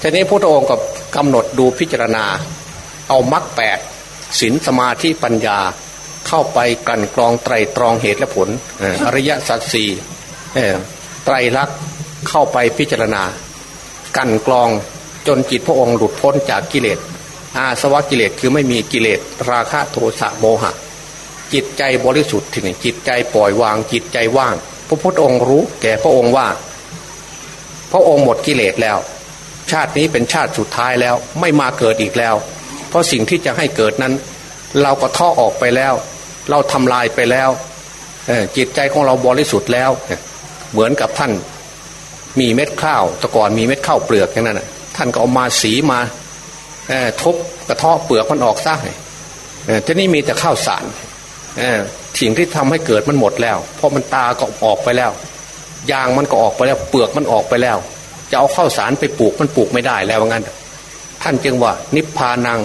ทีนี้พระองค์ก็กำหนดดูพิจารณา เอามรรคแปดศีลสมาธิปัญญาเข้าไปกันกรองไตรตรองเหตุและผลอริยสัจสี่ ไตรลักษณ์เข้าไปพิจารณา กันกรองจนจิตพระองค์หลุดพ้นจากกิเลส อาสวะกิเลสคือไม่มีกิเลส ราคะโทสะโมหะ จิตใจบริสุทธิ์ทีนี้จิตใจปล่อยวางจิตใจว่าง พระพุทธองค์รู้แก่พระองค์ว่า พระองค์หมดกิเลสแล้ว ชาตินี้เป็นชาติสุดท้ายแล้วไม่มาเกิดอีกแล้ว เพราะสิ่งที่จะให้เกิดนั้น เราก็ท่อออกไปแล้ว เราทำลายไปแล้วจิตใจของเราบริสุทธิ์แล้ว เหมือนกับท่านมีเม็ดข้าวตะกอนมีเม็ดข้าวเปลือกอย่างนั้นท่านก็เอามาสีมาทุบกระเทาะเปลือกมันออกซะทีนี้มีแต่ข้าวสารสิ่งที่ทำให้เกิดมันหมดแล้ว เพราะมันตาก็ออกไปแล้ว ยางมันก็ออกไปแล้ว เปลือกมันออกไปแล้ว จะเอาข้าวสารไปปลูกมันปลูกไม่ได้แล้วงั้น ท่านจึงว่า นิพพานัง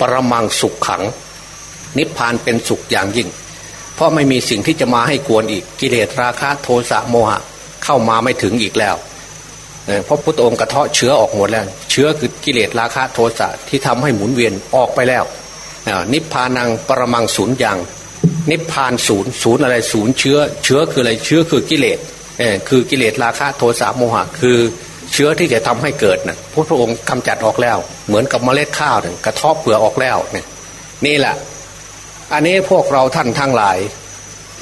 ปรมังสุขขัง นิพพานเป็นสุขอย่างยิ่ง เพราะไม่มีสิ่งที่จะมาให้กวนอีกกิเลสราคะโทสะโมหะ เข้ามาไม่ถึงอีกแล้วเพราะพุทธองค์กระเทาะเชื้อออกหมดแล้ว เชื้อคือกิเลสราคะโทสะที่ทำให้หมุนเวียนออกไปแล้ว นิพพานังปรมังศูนย์ย่างนิพพานศูนย์ศูนย์อะไรศูนย์เชื้อ เชื้อคืออะไรเชื้อคือกิเลสคือกิเลสราคะโทสะโมหะ คือเชื้อที่จะทำให้เกิดนะพระพระองค์กำจัดออกแล้ว เหมือนกับเมล็ดข้าวนึ่กระทบเปลือกออกแล้วเนี่ยนี่แหละ อันนี้พวกเราท่านทั้งหลาย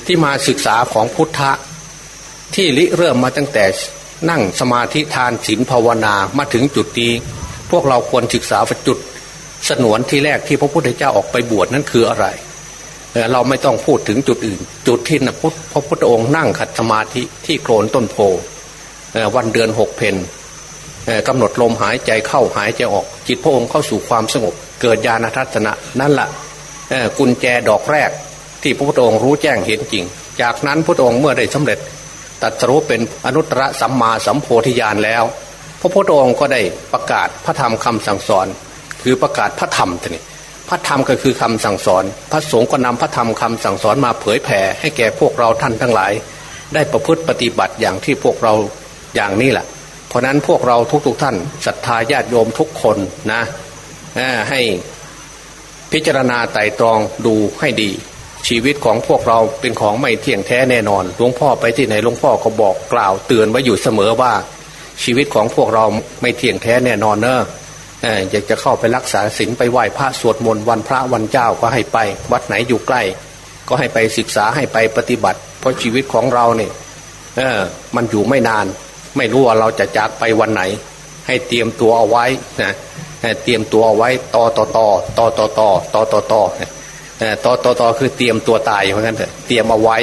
ที่มาศึกษาของพุทธะ ที่ริเริ่มมาตั้งแต่นั่งสมาธิทานศีลภาวนามาถึงจุดนี้พวกเราควรศึกษาจุดสนวนที่แรกที่พระพุทธเจ้าออกไปบวชนั้นคืออะไร เราไม่ต้องพูดถึงจุดอื่น จุดที่นะพุทธพระพุทธองค์นั่งขัดสมาธิที่โคลนต้นโพวันเดือนหกเพนกำหนดลมหายใจเข้าหายใจออก จิตพระองค์เข้าสู่ความสงบ เกิดญาณทัศนะนั่นแหละ กุญแจดอกแรก ที่พระพุทธองค์รู้แจ้งเห็นจริง จากนั้นพระองค์เมื่อได้สำเร็จตัดรู้เป็นอนุตตรสัมมาสัมโพธิญาณแล้ว พระพุทธองค์ก็ได้ประกาศพระธรรมคำสั่งสอน คือประกาศพระธรรมทีนี้พระธรรมก็คือคำสั่งสอน พระสงฆ์ก็นำพระธรรมคำสั่งสอนมาเผยแผ่ให้แก่พวกเราท่านทั้งหลาย ได้ประพฤติปฏิบัติอย่างที่พวกเราอย่างนี้แหละ เพราะนั้นพวกเราทุกๆทท่านศรัทธาญาติโยมทุกคนนะให้ พิจารณาไต่ตรองดูให้ดี ชีวิตของพวกเราเป็นของไม่เที่ยงแท้แน่นอนหลวงพ่อไปที่ไหนหลวงพ่อก็บอกกล่าวเตือนไว้อยู่เสมอว่า ชีวิตของพวกเราไม่เที่ยงแท้แน่นอนเนอะอยากจะเข้าไปรักษาศีลไปไหว้พระสวดมนต์วันพระวันเจ้าก็ให้ไป วัดไหนอยู่ใกล้ ก็ให้ไปศึกษาให้ไปปฏิบัติ เพราะชีวิตของเราเนี่ยเออมันอยู่ไม่นาน ไม่รู้ว่าเราจะจากไปวันไหน ให้เตรียมตัวเอาไว้นะ เตรียมตัวเอาไว้ต่อต่อต่อต่อต่อต่อต่อต่อต่อต่อต่อต่อคือเตรียมตัวตายเพราะงั้นเถอะเตรียมเอาไว้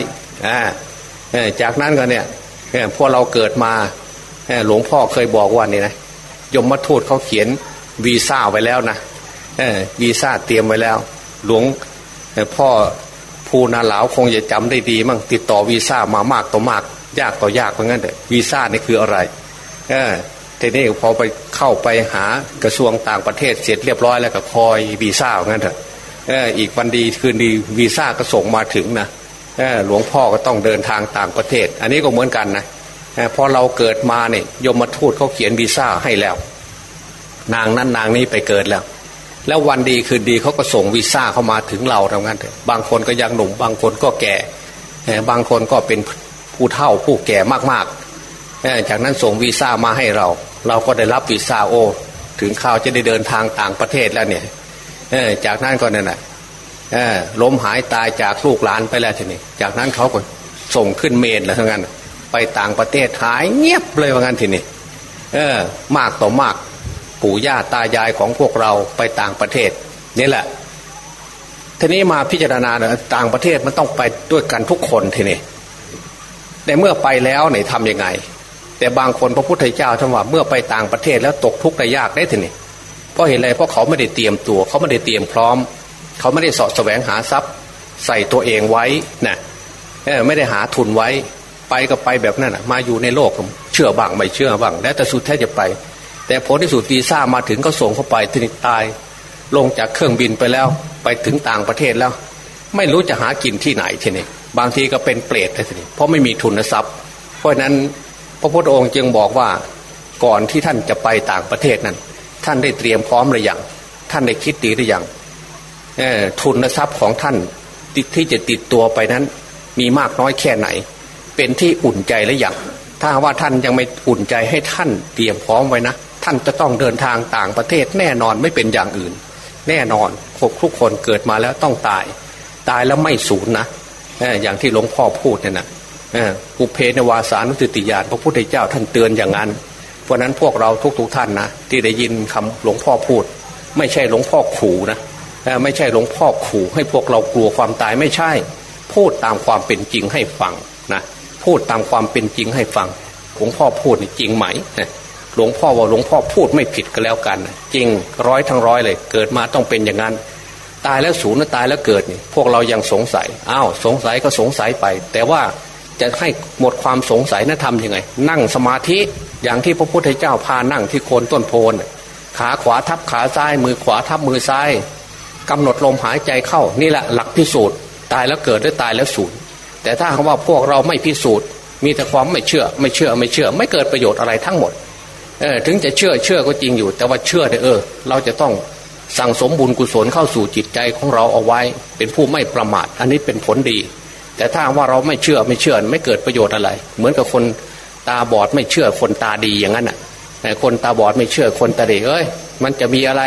อ่าจากนั้นก็เนี่ยพวกเราเกิดมาหลวงพ่อเคยบอกว่านี่นะยมมาทูตเขาเขียนวีซ่าไว้แล้วนะวีซ่าเตรียมไว้แล้ว หลวงพ่อภูนาหลาวคงจะจำได้ดีมั่งติดต่อวีซ่ามามากต่อมาก ยากต่อยากเพราะงั้นเถอะวีซ่านี่คืออะไรเอ ทีนี้พอไปเข้าไปหากระทรวงต่างประเทศเสร็จเรียบร้อยแล้วก็คอยวีซ่าเพราะงั้นเถอะอออีกวันดีคืนดีวีซ่าก็ส่งมาถึงนะหลวงพ่อก็ต้องเดินทางต่างประเทศ อันนี้ก็เหมือนกันนะพอเราเกิดมาเนี่ยยมมาทูตเขาเขียนวีซ่าให้แล้ว นางนั้นนางนี้ไปเกิดแล้ว แล้ววันดีคืนดีเขาก็ส่งวีซ่าเข้ามาถึงเราทำงานเถอะบางคนก็ยังหนุ่ม บางคนก็แก่ บางคนก็เป็นผู้เฒ่าผู้แก่มากๆ จากนั้นส่งวีซ่ามาให้เรา เราก็ได้รับวีซ่าโอ ถึงข่าวจะได้เดินทางต่างประเทศแล้วเนี่ยจากนั้นก็นั่นแหละล้มหายตายจากลูกหลานไปแล้วทีนี้จากนั้นเขาก็ส่งขึ้นเมนแล้วทั้งนั้นไปต่างประเทศหายเงียบเลยว่างั้นทีนี้เออ มากต่อมากปู่ย่าตายายของพวกเราไปต่างประเทศนี่แหละทีนี้มาพิจารณาเนี่ยต่างประเทศมันต้องไปด้วยกันทุกคนทีนี้แต่เมื่อไปแล้วเนี่ยทำยังไง แต่บางคนพระพุทธเจ้าท่านว่าเมื่อไปต่างประเทศแล้วตกทุกข์ได้ยากได้ทีนี้เพราะเห็นอะไรเพราะเขาไม่ได้เตรียมตัว เขาไม่ได้เตรียมพร้อม เขาไม่ได้สอดแสวงหาทรัพย์ ใส่ตัวเองไว้นะไม่ได้หาทุนไว้ ไปก็ไปแบบนั้นมาอยู่ในโลกเชื่อบ้างไม่เชื่อบ้างแล้วแต่สุดแท้จะไป แต่ผลที่สุดวีซ่ามาถึงก็ส่งเข้าไปทีนี้ตาย ลงจากเครื่องบินไปแล้ว ไปถึงต่างประเทศแล้ว ไม่รู้จะหากินที่ไหนทีนี้บางทีก็เป็นเปรตทีนี้เพราะไม่มีทุนทรัพย์ เพราะนั้น พระพุทธองค์จึงบอกว่าก่อนที่ท่านจะไปต่างประเทศนั้น ท่านได้เตรียมพร้อมหรือยังท่านได้คิดดีหรือยังทุนทรัพย์ของท่านที่จะติดตัวไปนั้น มีมากน้อยแค่ไหน เป็นที่อุ่นใจและอย่างถ้าว่าท่านยังไม่อุ่นใจให้ท่านเตรียมพร้อมไว้นะท่านจะต้องเดินทางต่างประเทศแน่นอนไม่เป็นอย่างอื่น แน่นอนทุกคนเกิดมาแล้วต้องตาย ตายแล้วไม่สูญนะอย่างที่หลวงพ่อพูดเนี่ยนะ อุเพนวาสานุสติญาณพระพุทธเจ้าท่านเตือนอย่างนั้น เพราะนั้นพวกเราทุกๆทท่านนะที่ได้ยินคำหลวงพ่อพูด ไม่ใช่หลวงพ่อขู่นะไม่ใช่หลวงพ่อขู่ให้พวกเรากลัวความตายไม่ใช่ พูดตามความเป็นจริงให้ฟังนะพูดตามความเป็นจริงให้ฟังหลวงพ่อพูดจริงไหมหลวงพ่อว่าหลวงพ่อพูดไม่ผิดก็แล้วกัน จริงร้อยทั้งร้อยเลย เกิดมาต้องเป็นอย่างนั้น ตายแล้วสูญตายแล้วเกิดนี่พวกเรายังสงสัยอ้าวสงสัยก็สงสัยไป แต่ว่า จะให้หมดความสงสัยนะทำยังไง นั่งสมาธิอย่างที่พระพุทธเจ้าพานั่งที่โคนต้นโพนขาขวาทับขาซ้าย มือขวาทับมือซ้ายกำหนดลมหายใจเข้า นี่แหละหลักพิสูจน์ ตายแล้วเกิดหรือตายแล้วสูญแต่ถ้าคำว่าพวกเราไม่พิสูจน์ มีแต่ความไม่เชื่อ ไม่เชื่อไม่เชื่อ ไม่เกิดประโยชน์อะไรทั้งหมดเออถึงจะเชื่อเชื่อก็จริงอยู่ แต่ว่าเชื่อเนี่ยเออ เราจะต้องสั่งสมบุญกุศลเข้าสู่จิตใจของเราเอาไว้ เป็นผู้ไม่ประมาท อันนี้เป็นผลดี แต่ถ้าว่าเราไม่เชื่อไม่เชื่อไม่เกิดประโยชน์อะไร เหมือนกับคนตาบอดไม่เชื่อคนตาดีอย่างนั้นอะแต่คนตาบอดไม่เชื่อคนตาดีเอ้ย มันจะมีอะไร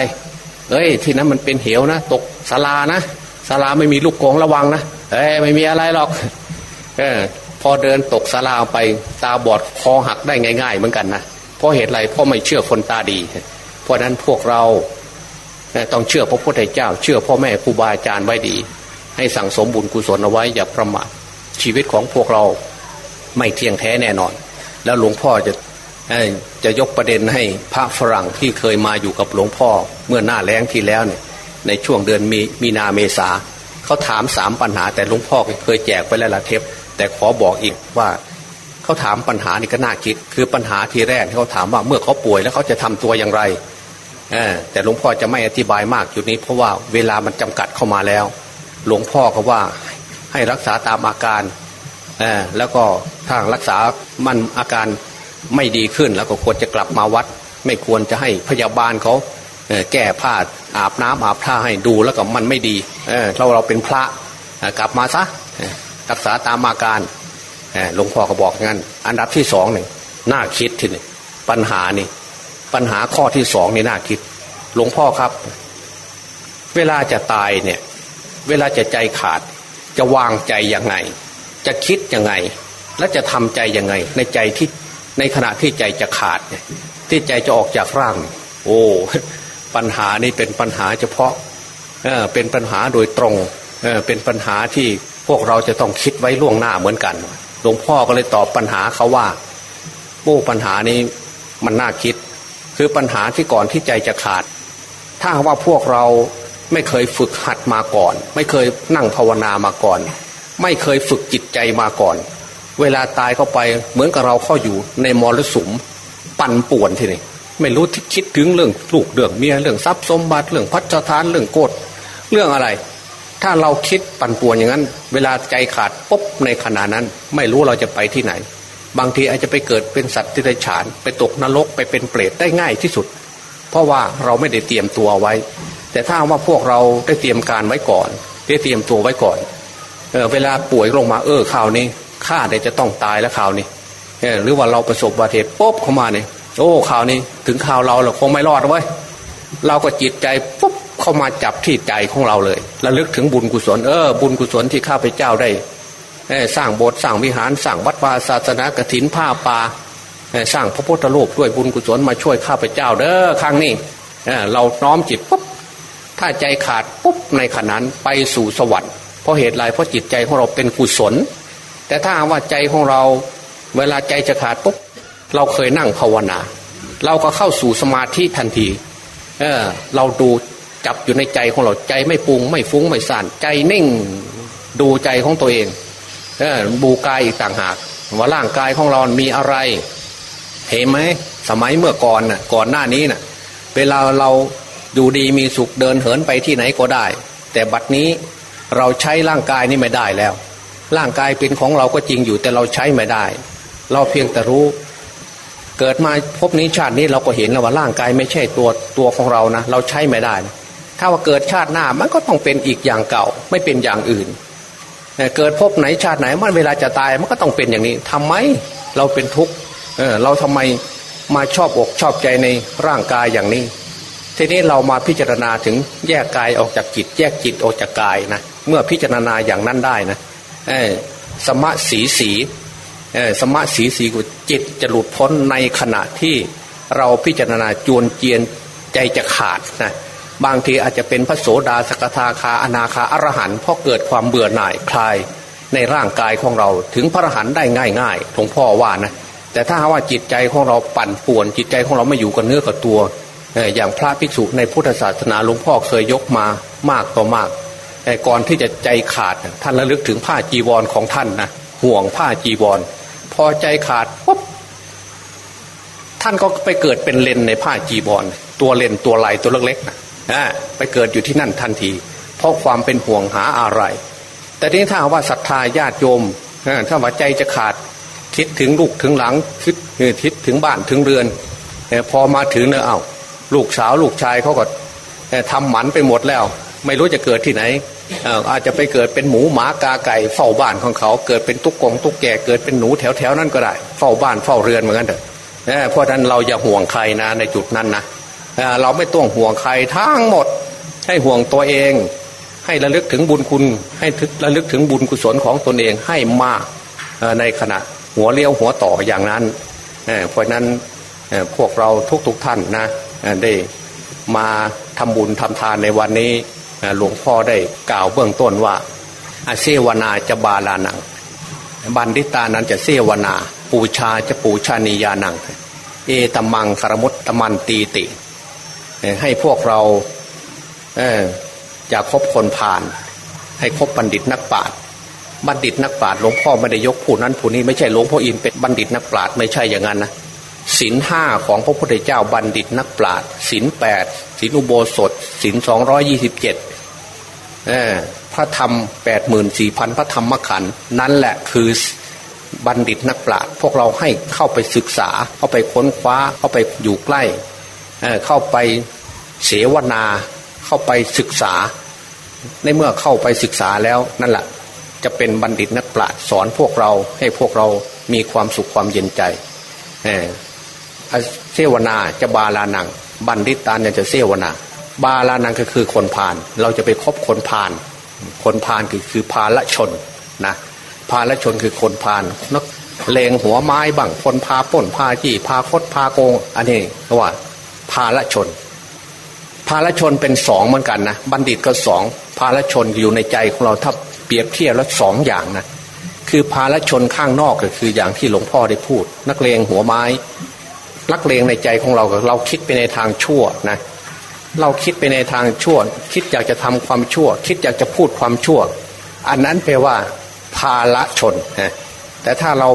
เอ้ย ที่นั้นมันเป็นเหวนะ ตกศาลานะศาลาไม่มีลูกกงระวังนะเอ้ยไม่มีอะไรหรอกออ พอเดินตกสลาไปตาบอดคอหักได้ง่าย ๆ เหมือนกันนะเพราะเหตุไรเพราะไม่เชื่อคนตาดี เพราะนั้นพวกเราต้องเชื่อพระพุทธเจ้า เชื่อพ่อแม่ครูบาอาจารย์ไว้ดี ให้สั่งสมบุญกุศลเอาไว้อย่าประมาทชีวิตของพวกเราไม่เที่ยงแท้แน่นอน แล้วหลวงพ่อจะจะยกประเด็นให้พระฝรั่งที่เคยมาอยู่กับหลวงพ่อเมื่อหน้าแล้งที่แล้วเนี่ย ในช่วงเดือนมีมีนาเมษาเขาถามสามปัญหา แต่หลวงพ่อเคยแจกไปแล้วละเทปแต่ขอบอกอีกว่าเขาถามปัญหานี่ก็น่าคิด คือปัญหาทีแรกที่เขาถามว่าเมื่อเขาป่วยแล้วเขาจะทำตัวอย่างไรแต่หลวงพ่อจะไม่อธิบายมากจุดนี้เพราะว่าเวลามันจำกัดเข้ามาแล้ว หลวงพ่อเขาว่าให้รักษาตามอาการแล้วก็ถ้ารักษามันอาการไม่ดีขึ้นแล้วก็ควรจะกลับมาวัด ไม่ควรจะให้พยาบาลเขาแก้ผ้าอาบน้ำอาบท่าให้ดูแล้วก็มันไม่ดีเเราเราเป็นพระกลับมาซะรักษาตามอาการหลวงพ่อก็บอกงั้น อันดับที่สองหนึ่งน่าคิดทีนี่ปัญหานี่ปัญหาข้อที่สองนี่น่าคิด หลวงพ่อครับ เวลาจะตายเนี่ย เวลาจะใจขาด จะวางใจยังไง จะคิดยังไง และจะทำใจยังไง ในใจที่ในขณะที่ใจจะขาดเนี่ยที่ใจจะออกจากร่าง โอ้ปัญหานี้เป็นปัญหาเฉพาะเออเป็นปัญหาโดยตรงเออเป็นปัญหาที่พวกเราจะต้องคิดไว้ล่วงหน้าเหมือนกันหลวงพ่อก็เลยตอบปัญหาเขาว่าโอ้ปัญหานี้มันน่าคิด คือปัญหาที่ก่อนที่ใจจะขาด ถ้าว่าพวกเรา ไม่เคยฝึกหัดมาก่อน ไม่เคยนั่งภาวนามาก่อน ไม่เคยฝึกจิตใจมาก่อน เวลาตายเข้าไปเหมือนกับเราเข้าอยู่ในมรสุมปั่นป่วนทีนี้ไม่รู้ที่คิดถึงเรื่องลูกเรื่องเมียเรื่องทรัพย์สมบัติเรื่องพัฒทานเรื่องโกดเรื่องอะไร ถ้าเราคิดปั่นป่วนอย่างนั้น เวลาใจขาดปุ๊บในขณะนั้น ไม่รู้เราจะไปที่ไหน บางทีอาจจะไปเกิดเป็นสัตว์ที่ไรฉาน ไปตกนรกไปเป็นเปรตได้ง่ายที่สุด เพราะว่าเราไม่ได้เตรียมตัวไว้ แต่ถ้าว่าพวกเราได้เตรียมการไว้ก่อน ได้เตรียมตัวไว้ก่อนเออเวลาป่วยลงมาเออข่าวนี้ข้าได้จะต้องตายแล้วข่าวนี้เออหรือว่าเราประสบอุบัติเหตุปุ๊บเข้ามาเนี่ยโอ้ข่าวนี้ถึงข่าวเราเราคงไม่รอดไว้เราก็จิตใจปุ๊บเข้ามาจับที่ใจของเราเลยระลึกถึงบุญกุศลเออบุญกุศลที่ข้าพเจ้าได้สร้างโบสถ์สร้างวิหารสร้างวัดวาศาสนากถินผ้าป่าสร้างพระพุทธรูปด้วยบุญกุศลมาช่วยข้าพเจ้าเด้อครั้งนี้เราน้อมจิตปุ๊บ ถ้าใจขาดปุ๊บในขณะนั้นไปสู่สวรรค์เพราะเหตุไรเพราะจิตใจของเราเป็นกุศล แต่ถ้าว่าใจของเราเวลาใจจะขาดปุ๊บเราเคยนั่งภาวนา เราก็เข้าสู่สมาธิทันที เออ เราดูจับอยู่ในใจของเราใจไม่ปรุงไม่ฟุ้งไม่สั่นใจนิ่งดูใจของตัวเองเออบูกายอีกต่างหาก ว่าร่างกายของเรา มีอะไร เห็นไหมสมัยเมื่อก่อนน่ะก่อนหน้านี้น่ะ เวลาเรา อยู่ดีมีสุขเดินเหินไปที่ไหนก็ได้ แต่บัดนี้เราใช้ร่างกายนี่ไม่ได้แล้ว ร่างกายเป็นของเราก็จริงอยู่แต่เราใช้ไม่ได้ เราเพียงแต่รู้ เกิดมาพบนี้ชาตินี้เราก็เห็นแล้วว่าร่างกายไม่ใช่ตัวตัวของเรานะ เราใช้ไม่ได้ ถ้าว่าเกิดชาติหน้ามันก็ต้องเป็นอีกอย่างเก่า ไม่เป็นอย่างอื่นเกิดพบไหนชาติไหนมันเวลาจะตายมันก็ต้องเป็นอย่างนี้ทำไมเราเป็นทุกข์เเราทำไมมาชอบอกชอบใจในร่างกายอย่างนี้ ทีนี้เรามาพิจารณาถึงแยกกายออกจากจิต แยกจิตออกจากกายนะเมื่อพิจารณาอย่างนั้นได้นะสมะสีสีสมาสีสีกุจิตจะหลุดพ้นในขณะที่เราพิจารณาจวนเจียนใจจะขาดนะบางทีอาจจะเป็นพระโสดาสกทาคาอนาคาอรหันเพราะเกิดความเบื่อหน่ายคลายในร่างกายของเราถึงพระอรหันได้ง่ายๆหลวงพ่อว่านะแต่ถ้าว่าจิตใจของเราปั่นป่วนจิตใจของเราไม่อยู่กับเนื้อกับตัว อย่างพระภิกษุในพุทธศาสนาหลวงพ่อเคยยกมามากต่อมากแต่ก่อนที่จะใจขาดท่านระลึกถึงผ้าจีวรของท่านนะห่วงผ้าจีวร พอใจขาดปุ๊บท่านก็ไปเกิดเป็นเลนในผ้าจีบอลตัวเลนตัวลายตัวเล็กๆนะไปเกิดอยู่ที่นั่นทันที เพราะความเป็นห่วงหาอะไร แต่ทีนี้ถ้าว่าศรัทธาญาติโยมถ้าว่าใจจะขาดคิดถึงลูกถึงหลังคิดคิดถึงบ้านถึงเรือนพอมาถึงเนอเอา ลูกสาวลูกชายเขาก็ทำหมันไปหมดแล้ว ไม่รู้จะเกิดที่ไหนอาจจะไปเกิดเป็นหมูหมากาไก่เฝ้าบ้านของเขาเกิดเป็นตุ๊กกงตุ๊กแกเกิดเป็นหนูแถวแถวนั้นก็ได้ เฝ้าบ้านเฝ้าเรือนเหมือนกันเถอะเพราะนั้นเราอย่าห่วงใครนะในจุดนั้นนะเราไม่ต้องห่วงใครทั้งหมด ให้ห่วงตัวเอง ให้ระลึกถึงบุญคุณ ให้ระลึกถึงบุญกุศลของตนเองให้มากในขณะหัวเลี้ยวหัวต่ออย่างนั้นเพราะนั้นพวกเราทุกๆทท่านนะ ได้มาทำบุญทำทานในวันนี้หลวงพ่อได้กล่าวเบื้องต้นว่าอาเซวนาจะบาลานัง บันดิตานั้นจะเซวนา ปูชาจะปูชานียานัง เอตมังคารมุตตมันตีติ ให้พวกเราจะคบคนผ่าน ให้คบบัณฑิตนักปราชญ์บัณฑิตนักปราชญ์หลวงพ่อไม่ได้ยกผู้นั้นผู้นี้ไม่ใช่หลวงพ่ออินเป็นบัณฑิตนักปราชญ์ไม่ใช่อย่างนั้นนะ ศีลห้าของพระพุทธเจ้าบัณฑิตนักปราชญ์ศีลแปดศีลอุโบสถศีลสองร้อยี่สิบเจ็ดพระธรรมแปดหมื่นสี่พันพระธรรมขันธ์นั่นแหละคือบัณฑิตนักปราชญ์พวกเราให้เข้าไปศึกษา เข้าไปค้นคว้า เข้าไปอยู่ใกล้เเข้าไปเสวนา เข้าไปศึกษา ในเมื่อเข้าไปศึกษาแล้วนั่นแหละจะเป็นบัณฑิตนักปราชญ์สอนพวกเราให้พวกเรามีความสุขความเย็นใจ เสวนาจะบาลานัง บัณฑิตานจะเสวนา บาลานังก็คือคนพาลเราจะไปคบคนพาลคนพาลคือคือพาละชนนะพาละชนคือคนพาลนักเลงหัวไม้บังคนพาป่นพาจี้พาคดพาโกง อันนี้ว่าพาละชน พาละชนเป็นสองเหมือนกันนะบัณฑิตก็สองพาละชนอยู่ในใจของเราถ้าเปรียบเทียบแล้วสองอย่างนะคือพาละชนข้างนอกก็คืออย่างที่หลวงพ่อได้พูด นักเลงหัวไม้ ลักเลงในใจของเราเราคิดไปในทางชั่วนะเราคิดไปในทางชั่ว คิดอยากจะทำความชั่ว คิดอยากจะพูดความชั่ว อันนั้นแปลว่าภาละชนนะแต่ถ้าเรา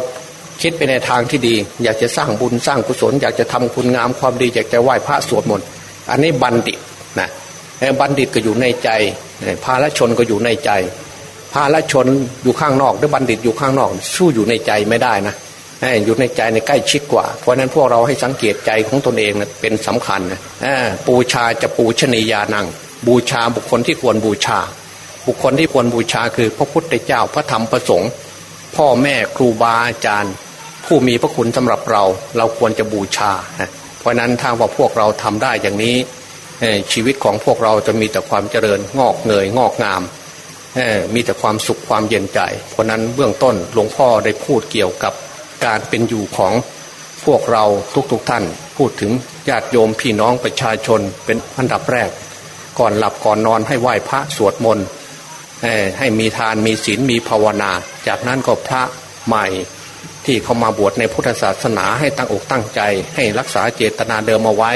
คิดไปในทางที่ดี อยากจะสร้างบุญสร้างกุศล อยากจะทำคุณงามความดีอยากจะไหว้พระสวดมนต์อันนี้บัณฑิตนะบัณฑิตก็อยู่ในใจภาละชนก็อยู่ในใจภาละชนอยู่ข้างนอกหรือบัณฑิตอยู่ข้างนอก สู้อยู่ในใจไม่ได้นะ อยู่ในใจในใกล้ชิดกว่า เพราะนั้นพวกเราให้สังเกตใจของตนเองนะเป็นสำคัญนะปูชาจะปูชนียานัง บูชาบุคคลที่ควรบูชา บุคคลที่ควรบูชาคือพระพุทธเจ้าพระธรรมพระสงฆ์พ่อแม่ครูบาอาจารย์ ผู้มีพระคุณสำหรับเรา เราควรจะบูชา เพราะนั้นถ้าว่าพวกเราทำได้อย่างนี้ชีวิตของพวกเราจะมีแต่ความเจริญงอกเงยงอกงามมีแต่ความสุขความเย็นใจ เพราะนั้นเบื้องต้นหลวงพ่อได้พูดเกี่ยวกับ การเป็นอยู่ของพวกเราทุกๆทท่าน พูดถึงญาติโยมพี่น้องประชาชนเป็นอันดับแรก ก่อนหลับก่อนนอนให้ไหว้พระสวดมนต์ให้มีทานมีศีลมีภาวนา จากนั้นก็พระใหม่ที่เขามาบวชในพุทธศาสนาให้ตั้งอกตั้งใจ ให้รักษาเจตนาเดิมเอาไว้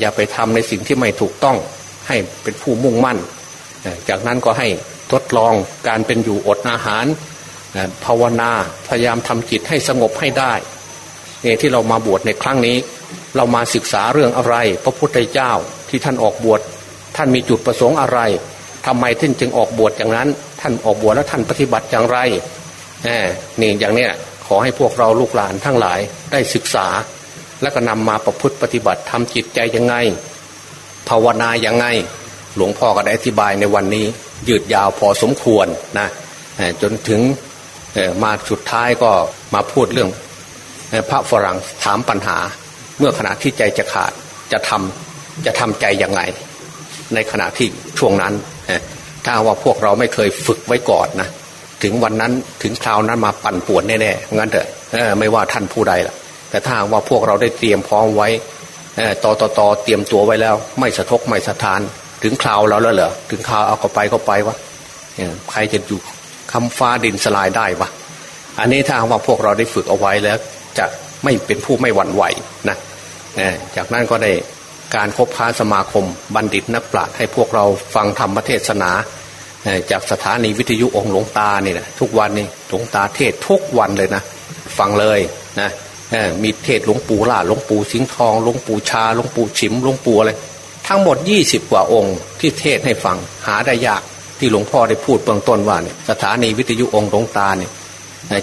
อย่าไปทำในสิ่งที่ไม่ถูกต้องให้เป็นผู้มุ่งมั่น จากนั้นก็ให้ทดลองการเป็นอยู่อดอาหาร ภาวนาพยายามทำจิตให้สงบให้ได้ที่เรามาบวชในครั้งนี้ เรามาศึกษาเรื่องอะไร พระพุทธเจ้าที่ท่านออกบวชท่านมีจุดประสงค์อะไรทำไมท่านจึงออกบวชอย่างนั้น ท่านออกบวชแล้วท่านปฏิบัติอย่างไรนี่อย่างนี้ขอให้พวกเราลูกหลานทั้งหลายได้ศึกษา แล้วก็นำมาประพฤติปฏิบัติทำจิตใจยังไง ภาวนาอย่างไง หลวงพ่อก็ได้อธิบายในวันนี้ ยืดยาวพอสมควรนะจนถึง มาสุดท้ายก็มาพูดเรื่องพระฝรั่งถามปัญหา เมื่อขณะที่ใจจะขาดจะทำจะทำใจยังไง ในขณะที่ช่วงนั้นถ้าว่าพวกเราไม่เคยฝึกไว้ก่อนนะถึงวันนั้นถึงคราวนั้นมาปั่นป่วนแน่ๆงั้นเถอะไม่ว่าท่านผู้ใดล่ะ แต่ถ้าว่าพวกเราได้เตรียมพร้อมไว้ต่อต่อต่อเตรียมตัวไว้แล้ว ไม่สะทกไม่สะทาน ถึงคราวแล้วแล้วเหรอถึงคราวเอาก็ไปก็ไปวะใครจะอยู่ คำฟ้าดินสลายได้วะอันนี้ถ้าว่าพวกเราได้ฝึกเอาไว้แล้วจะไม่เป็นผู้ไม่หวั่นไหวนะจากนั้นก็ได้การคบค้าสมาคมบัณฑิตนักปราชญ์ให้พวกเราฟังธรรมเทศนา จากสถานีวิทยุองค์หลวงตาเนี่ยนะทุกวันนี่หลวงตาเทศทุกวันเลยนะ ฟังเลยนะมีเทศหลวงปู่ล่าหลวงปู่สิงห์ทองหลวงปู่ชาหลวงปู่ฉิมหลวงปู่อะไรทั้งหมดยี่สิบกว่าองค์ที่เทศให้ฟังหาได้ยาก ที่หลวงพ่อได้พูดเบื้องต้นว่าเนี่ยสถานีวิทยุองค์หลวงตาเนี่ย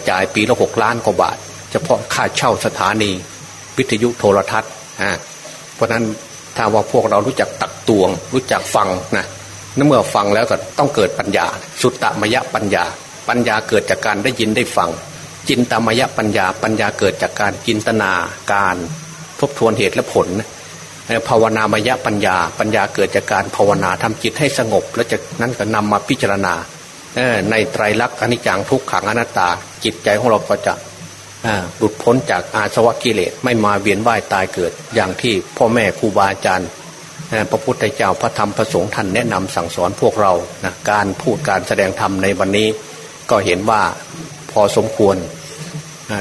จ่ายปีละหกล้านกว่าบาท เฉพาะค่าเช่าสถานีวิทยุโทรทัศน์อ่าเพราะนั้นถ้าว่าพวกเรารู้จักตักตวง รู้จักฟังนะนั่นเมื่อฟังแล้วก็ต้องเกิดปัญญา สุตตมยปัญญา ปัญญาเกิดจากการได้ยินได้ฟัง จินตามยปัญญา ปัญญาเกิดจากการจินตนาการ ทบทวนเหตุและผล ภาวนามยปัญญา ปัญญาเกิดจากการภาวนาทำจิตให้สงบ แล้วจากนั้นก็นำมาพิจารณาในไตรลักษณ์อนิจจังทุกขังอนัตตา จิตใจของเราก็จะหลุดพ้นจากอาสวะกิเลสไม่มาเวียนว่ายตายเกิด อย่างที่พ่อแม่ครูบาอาจารย์พระพุทธเจ้าพระธรรมพระสงฆ์ท่านแนะนำสั่งสอนพวกเรานะการพูดการแสดงธรรมในวันนี้ ก็เห็นว่าพอสมควร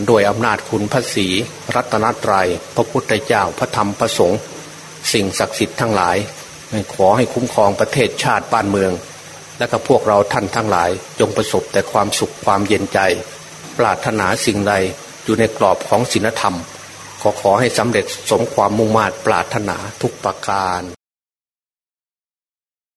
โดยอำนาจคุณพระศีรัตนตรยัยพระพุทธเจ้าพระธรรมพระสงฆ์ สิ่งศักดิ์สิทธิ์ทั้งหลาย ขอให้คุ้มครองประเทศชาติบ้านเมือง และก็พวกเราท่านทั้งหลาย จงประสบแต่ความสุขความเย็นใจ ปรารถนาสิ่งใดอยู่ในกรอบของศีลธรรม ขอขอให้สำเร็จสมความมุ่งมา่ปรารถนาทุกประการ